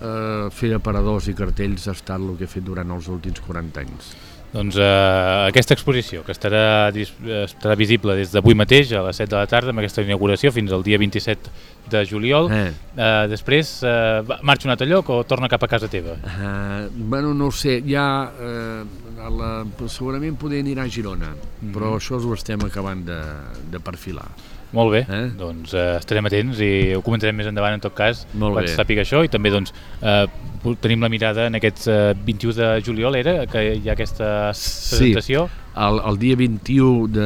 eh, fer aparadors i cartells ha estat el que he fet durant els últims 40 anys. Doncs eh, aquesta exposició, que estarà, estarà visible des d'avui mateix a les 7 de la tarda amb aquesta inauguració fins al dia 27 de juliol, Eh. eh, després eh, marxa un altre lloc o torna cap a casa teva? Uh, bueno, no ho sé, ja a la, segurament poder anirà a Girona, Mhm. però això ho estem acabant de, de perfilar. Molt bé, eh? doncs eh, estarem atents i ho comentarem més endavant en tot cas Molt quan bé. sàpiga això i també doncs, eh, tenim la mirada en aquest eh, 21 de juliol era que hi ha aquesta presentació Sí, el, el dia 21 de...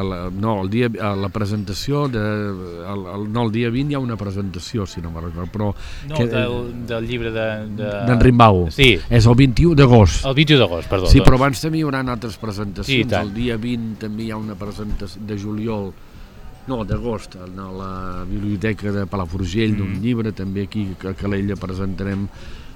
El, no, el dia, a la presentació de... El, el, no, el dia 20 hi ha una presentació, si no me'n recordo, però... no, que- del, del llibre de... de... D'en Rimbau. Sí, És el 21 d'agost. el 21 d'agost, perdó. Sí, doncs. però abans també hi haurà altres presentacions. Sí, tant. el dia 20 també hi ha una presentació de juliol, no, d'agost, a la biblioteca de Palafrugell, d'un Mm. llibre, també aquí a Calella presentarem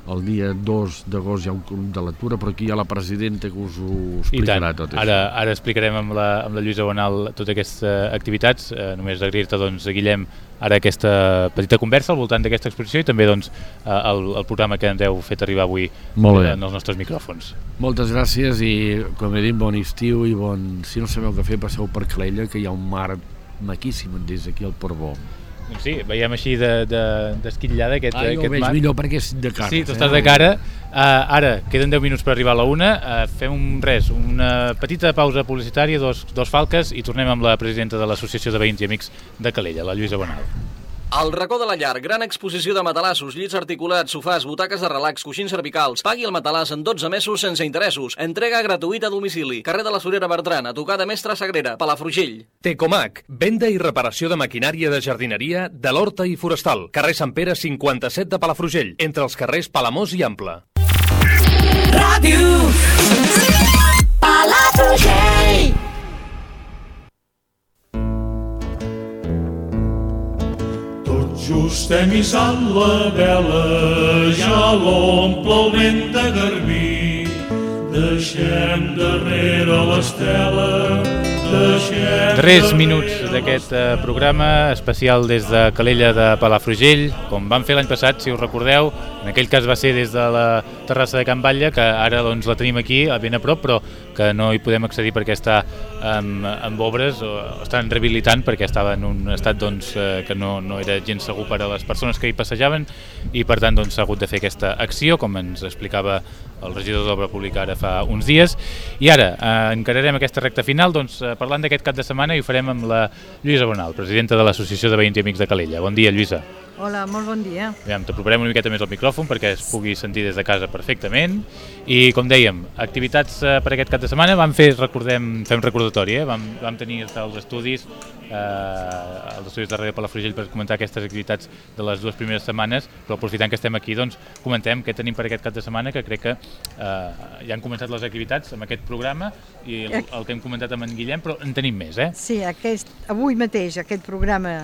el dia 2 d'agost hi ha un club de lectura, però aquí hi ha la presidenta que us ho explicarà tot això. ara, ara explicarem amb la, amb la Lluïsa Bonal totes aquestes activitats, eh, només agrair-te doncs, Guillem ara aquesta petita conversa al voltant d'aquesta exposició i també doncs, eh, el, el programa que ens heu fet arribar avui Molt bé. eh, en els nostres micròfons. Moltes gràcies i, com he dit, bon estiu i bon... Si no sabeu què fer, passeu per Calella, que hi ha un mar maquíssim des d'aquí al Portbó. Doncs sí, veiem així de- de- d'esquitllada de, aquest, Ah, aquest mar. millor perquè és de cara. Sí, tu eh? estàs de cara. Uh, ara, queden 10 minuts per arribar a la una. Uh, fem un res, una petita pausa publicitària, dos, dos falques, i tornem amb la presidenta de l'Associació de Veïns i Amics de Calella, la Lluïsa Bonal. El racó de la llar, gran exposició de matalassos, llits articulats, sofàs, butaques de relax, coixins cervicals. Pagui el matalàs en 12 mesos sense interessos. Entrega gratuïta a domicili. Carrer de la Sorera Bertran, a tocar de Mestre Sagrera, Palafrugell. Tecomac, venda i reparació de maquinària de jardineria de l'Horta i Forestal. Carrer Sant Pere 57 de Palafrugell, entre els carrers Palamós i Ample. Ràdio Palafrugell just hem hissat la vela, ja l'omple el vent de garbí. Deixem darrere l'estela, deixem... Tres minuts d'aquest eh, programa especial des de Calella de Palafrugell, com vam fer l'any passat, si us recordeu, en aquell cas va ser des de la terrassa de Can Batlle, que ara doncs, la tenim aquí, ben a prop, però que no hi podem accedir perquè està amb, amb obres, o estan rehabilitant perquè estava en un estat doncs, eh, que no, no era gens segur per a les persones que hi passejaven i per tant doncs, s'ha hagut de fer aquesta acció, com ens explicava el regidor d'Obra Pública ara fa uns dies. I ara eh, encararem aquesta recta final doncs, eh, parlant d'aquest cap de setmana i ho farem amb la Lluïsa Bonal, presidenta de l'Associació de Veïns i Amics de Calella. Bon dia, Lluïsa. Hola, molt bon dia. Aviam, t'aproparem una miqueta més el micròfon perquè es pugui sentir des de casa perfectament i com dèiem, activitats eh, per aquest cap de setmana vam fer, recordem, fem recordatori, eh? vam, vam tenir els estudis eh, els estudis de Ràdio Palafrugell per comentar aquestes activitats de les dues primeres setmanes però aprofitant que estem aquí doncs comentem què tenim per aquest cap de setmana que crec que eh, ja han començat les activitats amb aquest programa i el, el que hem comentat amb en Guillem però en tenim més, eh? Sí, aquest, avui mateix aquest programa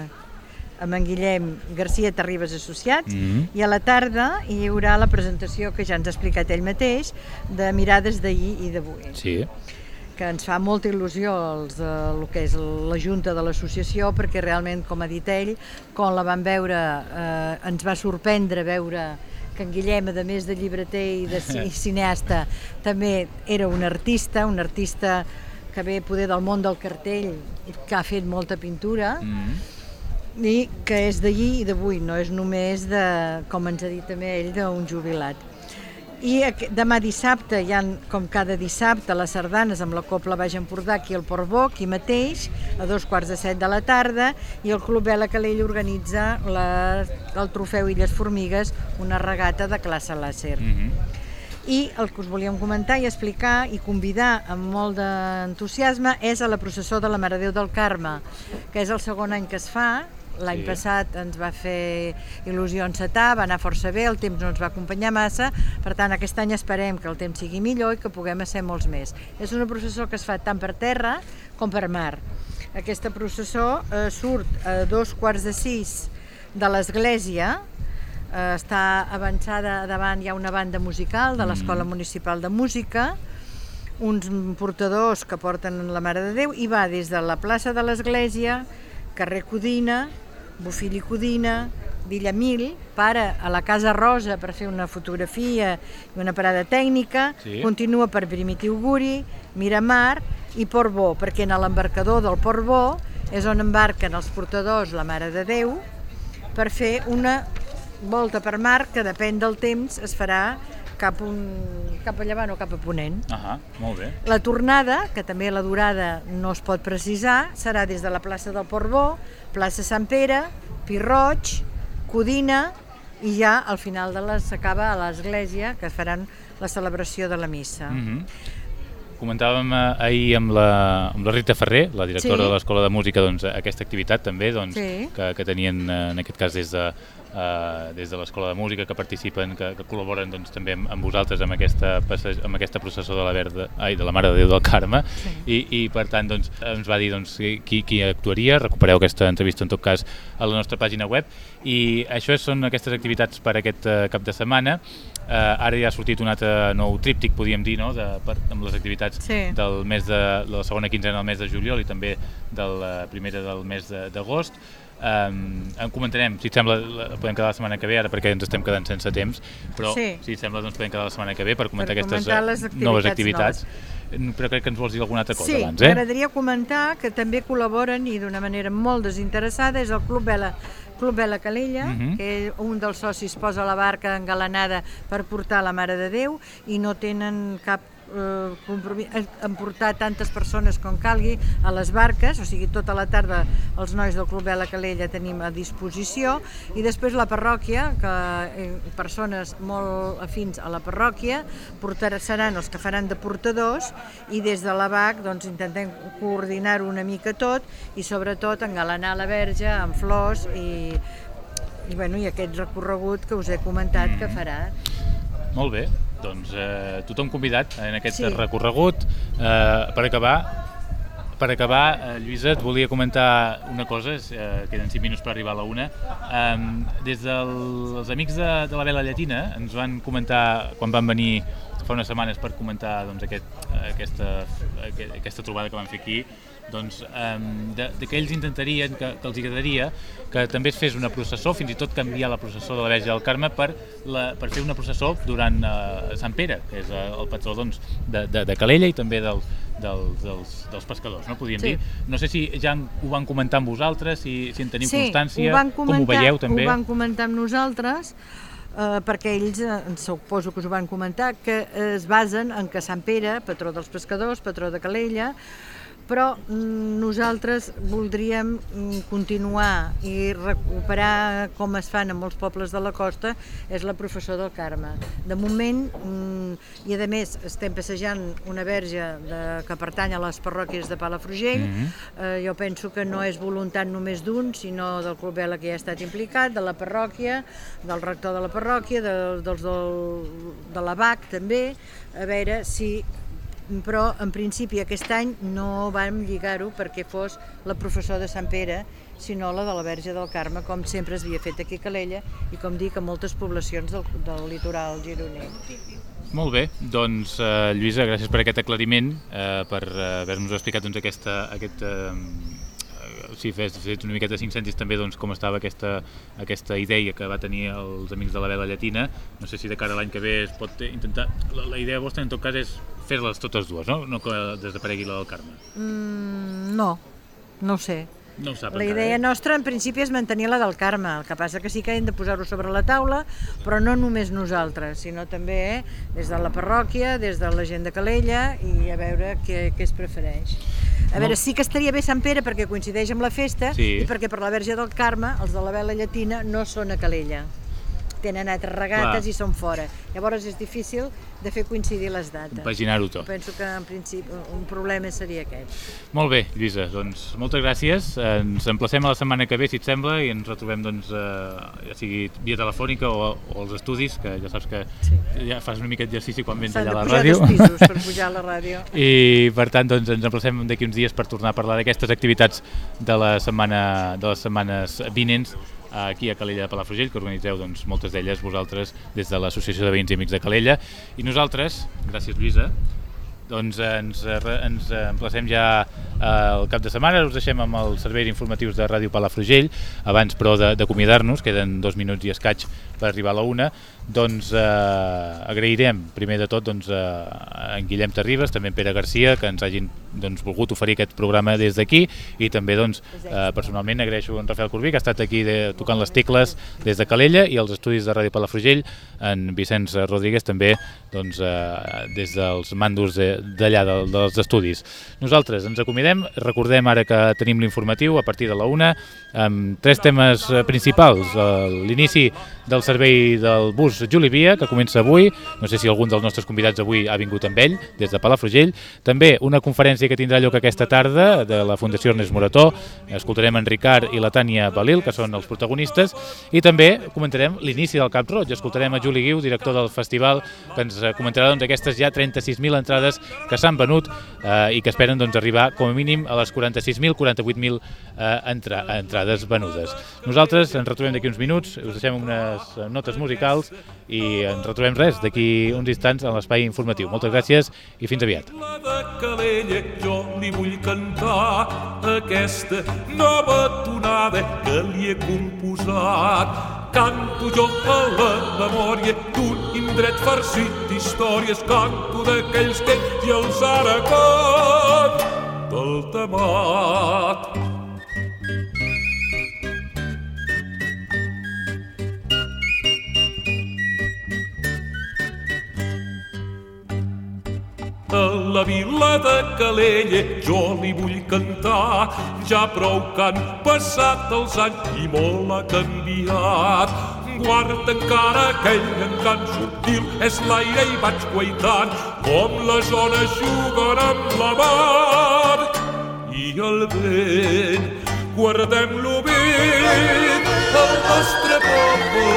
amb en Guillem Garcia Terribas Associats Mhm. i a la tarda hi haurà la presentació que ja ens ha explicat ell mateix de mirades d'ahir i d'avui. Sí. que ens fa molta il·lusió els de lo que és la Junta de l'Associació perquè realment, com ha dit ell, quan la vam veure eh, ens va sorprendre veure que en Guillem, a més de llibreter i de ci- cineasta, també era un artista, un artista que ve poder del món del cartell i que ha fet molta pintura i que és d'ahir i d'avui, no és només de, com ens ha dit també ell, d'un jubilat. I demà dissabte hi ha, com cada dissabte, les sardanes amb la Copla Baix Empordà aquí al Portbó, aquí mateix, a dos quarts de set de la tarda, i el Club Vela Calella organitza la, el trofeu Illes Formigues, una regata de classe làser. I el que us volíem comentar i explicar i convidar amb molt d'entusiasme és a la processó de la Mare Déu del Carme, que és el segon any que es fa. L'any Sí. passat ens va fer il·lusió encetar, va anar força bé, el temps no ens va acompanyar massa, per tant aquest any esperem que el temps sigui millor i que puguem ser molts més. És una processó que es fa tant per terra com per mar. Aquesta processó eh, surt a dos quarts de sis de l'església, eh, està avançada davant, hi ha una banda musical de l'Escola Municipal de Música, uns portadors que porten la Mare de Déu i va des de la plaça de l'Església, carrer Codina, Bofill i Codina, Villamil para a la Casa Rosa per fer una fotografia i una parada tècnica, Sí. continua per Primitiu Guri, Miramar i Portbó, perquè en l'embarcador del Portbó és on embarquen els portadors la Mare de Déu per fer una volta per mar que depèn del temps es farà cap, un, cap a llevant o cap a ponent. Ah, molt bé. La tornada, que també la durada no es pot precisar, serà des de la plaça del Portbó, plaça Sant Pere, Pirroig, Codina i ja al final de les s'acaba a l'església que faran la celebració de la missa. Mm Comentàvem eh, ahir amb la, amb la Rita Ferrer, la directora Sí. de l'Escola de Música, doncs, aquesta activitat també doncs, Sí. que, que tenien eh, en aquest cas des de, eh, des de l'Escola de Música, que participen, que, que col·laboren doncs, també amb, amb vosaltres amb aquesta, amb aquesta processó de la, Verda, ai, de la Mare de Déu del Carme Sí. i, i per tant doncs, ens va dir doncs, qui, qui actuaria, recupereu aquesta entrevista en tot cas a la nostra pàgina web i això són aquestes activitats per aquest eh, cap de setmana eh, ara ja ha sortit un altre nou tríptic podríem dir, no? de, per, amb les activitats Sí. del mes de, de la segona quinzena del mes de juliol i també de la primera del mes de- d'agost Um, en comentarem, si et sembla, la, podem quedar la setmana que ve, ara perquè ens estem quedant sense temps, però Sí. si et sembla, doncs podem quedar la setmana que ve per comentar Per aquestes comentar eh, activitats noves activitats. Però crec que ens vols dir alguna altra cosa Sí, abans, eh? m'agradaria comentar que també col·laboren i d'una manera molt desinteressada és el Club Vela Club Vela Calella, Mhm. que un dels socis posa la barca engalanada per portar la Mare de Déu i no tenen cap eh, compromís eh, en portar tantes persones com calgui a les barques, o sigui, tota la tarda els nois del Club Vela Calella tenim a disposició i després la parròquia, que eh, persones molt afins a la parròquia portar, seran els que faran de portadors i des de la BAC doncs, intentem coordinar-ho una mica tot i sobretot engalanar la verge amb flors i, i, bueno, i aquest recorregut que us he comentat que farà. Molt bé, doncs eh, tothom convidat en aquest Sí. recorregut. Eh, per acabar, per acabar, eh, Lluïsa, et volia comentar una cosa, eh, queden 5 minuts per arribar a la una. Eh, des dels amics de, de la Vela Llatina ens van comentar, quan van venir fa unes setmanes per comentar doncs, aquest, aquesta, aquest, aquesta trobada que van fer aquí, doncs, um, de, de que ells intentarien, que, que els agradaria que també es fes una processó, fins i tot canviar la processó de la Verge del Carme per, la, per fer una processó durant uh, Sant Pere, que és uh, el patró doncs, de, de, de Calella i també del, del, dels, dels pescadors, no podríem Sí. dir. No sé si ja ho van comentar amb vosaltres, si, si en teniu sí, constància, ho van com comentar, ho veieu també. Ho van comentar amb nosaltres, eh, perquè ells, eh, suposo que us ho van comentar, que es basen en que Sant Pere, patró dels pescadors, patró de Calella, però mm, nosaltres voldríem mm, continuar i recuperar com es fan en molts pobles de la costa és la professó del Carme. De moment, mm, i a més estem passejant una verge de, que pertany a les parròquies de Palafrugell, Mhm. eh, jo penso que no és voluntat només d'un, sinó del Club Vela que hi ha estat implicat, de la parròquia, del rector de la parròquia, de, dels del, de la BAC també, a veure si però en principi aquest any no vam lligar-ho perquè fos la professor de Sant Pere, sinó la de la Verge del Carme, com sempre es havia fet aquí a Calella i com dic a moltes poblacions del, del litoral gironí. Molt bé, doncs eh, Lluïsa, gràcies per aquest aclariment, eh, per eh, haver-nos explicat doncs, aquesta, aquest, eh, sí, fes, fes una miqueta de 5 cèntims també doncs, com estava aquesta, aquesta idea que va tenir els amics de la vela llatina. No sé si de cara a l'any que ve es pot intentar... La, la idea vostra en tot cas és fer-les totes dues, no? No que desaparegui la del Carme. Mm, no, no sé. No ho sap La encara, idea eh? nostra en principi és mantenir la del Carme, el que passa que sí que hem de posar-ho sobre la taula, però no només nosaltres, sinó també eh, des de la parròquia, des de la gent de Calella i a veure què, què es prefereix. A No. veure, sí que estaria bé Sant Pere perquè coincideix amb la festa Sí. i perquè per la Verge del Carme els de la vela llatina no són a Calella tenen altres regates Clar. i són fora. Llavors és difícil de fer coincidir les dates. Compaginar-ho tot. Penso que en principi un problema seria aquest. Molt bé, Lluïsa, doncs moltes gràcies. Ens emplacem a la setmana que ve, si et sembla, i ens retrobem, doncs, eh, ja sigui via telefònica o, o als estudis, que ja saps que sí. ja fas una mica d'exercici quan vens S'han allà de a la pujar ràdio. dos pisos per pujar a la ràdio. I, per tant, doncs, ens emplacem d'aquí uns dies per tornar a parlar d'aquestes activitats de, la setmana, de les setmanes vinents aquí a Calella de Palafrugell, que organitzeu doncs, moltes d'elles vosaltres des de l'Associació de Veïns i Amics de Calella. I nosaltres, gràcies Lluïsa, Doncs ens, eh, ens emplacem ja eh, el cap de setmana, us deixem amb els serveis informatius de Ràdio Palafrugell, abans però d'acomiadar-nos, queden dos minuts i escaig per arribar a la una, doncs eh, agrairem primer de tot doncs, eh, en Guillem Terribas, també en Pere Garcia, que ens hagin doncs, volgut oferir aquest programa des d'aquí i també doncs, eh, personalment agraeixo en Rafael Corbí, que ha estat aquí de, tocant les tecles des de Calella i els estudis de Ràdio Palafrugell, en Vicenç Rodríguez també doncs, eh, des dels mandos d'allà de, dels estudis. Nosaltres ens acomidem, recordem ara que tenim l'informatiu a partir de la una amb tres temes eh, principals. Eh, L'inici del servei del bus Juli Via, que comença avui, no sé si algun dels nostres convidats avui ha vingut amb ell, des de Palafrugell. També una conferència que tindrà lloc aquesta tarda de la Fundació Ernest Morató. Escoltarem en Ricard i la Tània Balil, que són els protagonistes, i també comentarem l'inici del Cap Roig. Escoltarem a Juli Guiu, director del festival, que ens eh, comentarà doncs, aquestes ja 36.000 entrades que s'han venut eh, i que esperen doncs, arribar com a mínim a les 46.000, 48.000 eh, entra entrades venudes. Nosaltres ens retrobem d'aquí uns minuts, us deixem unes notes musicals i ens retrobem res d'aquí uns instants en l'espai informatiu. Moltes gràcies i fins aviat. Calella jo li vull cantar aquesta nova tonada que li he composat. Canto jo a la memòria d'un indret farcit d'històries, canto d'aquells temps i els aragons del temat. A la vila de Calella jo li vull cantar, ja prou que han passat els anys i molt ha canviat. Guarda encara aquell encant subtil, és l'aire i vaig guaitant, com les ones juguen amb la mar i el vent. Guardem-lo bé, el nostre poble,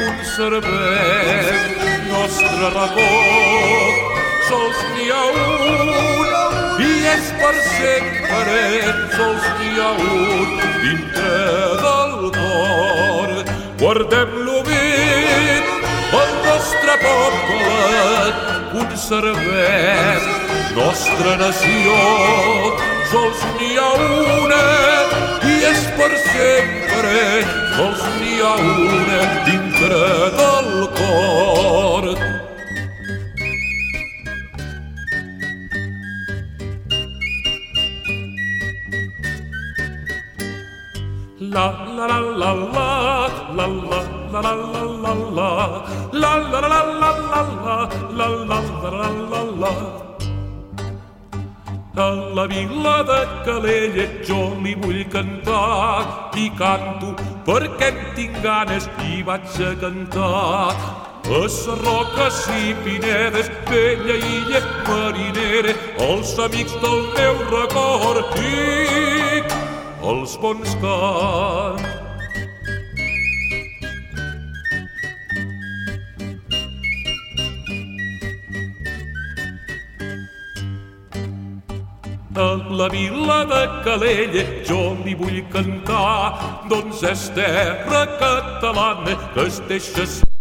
conservem nostre racó. Sols n'hi ha un i és per sempre, sols n'hi ha un dintre del cor. Guardem-lo bé, el nostre poble, conservem nostra nació. Sols n'hi ha una i és per sempre, sols n'hi ha una dintre del cor. A la vila de Calella jo li vull cantar i canto perquè en tinc ganes i vaig a cantar. A ses roques i pinedes, bella illa marinera, els amics del meu record i els bons cants. A la vila de Calella jo li vull cantar, doncs és terra catalana que es deixa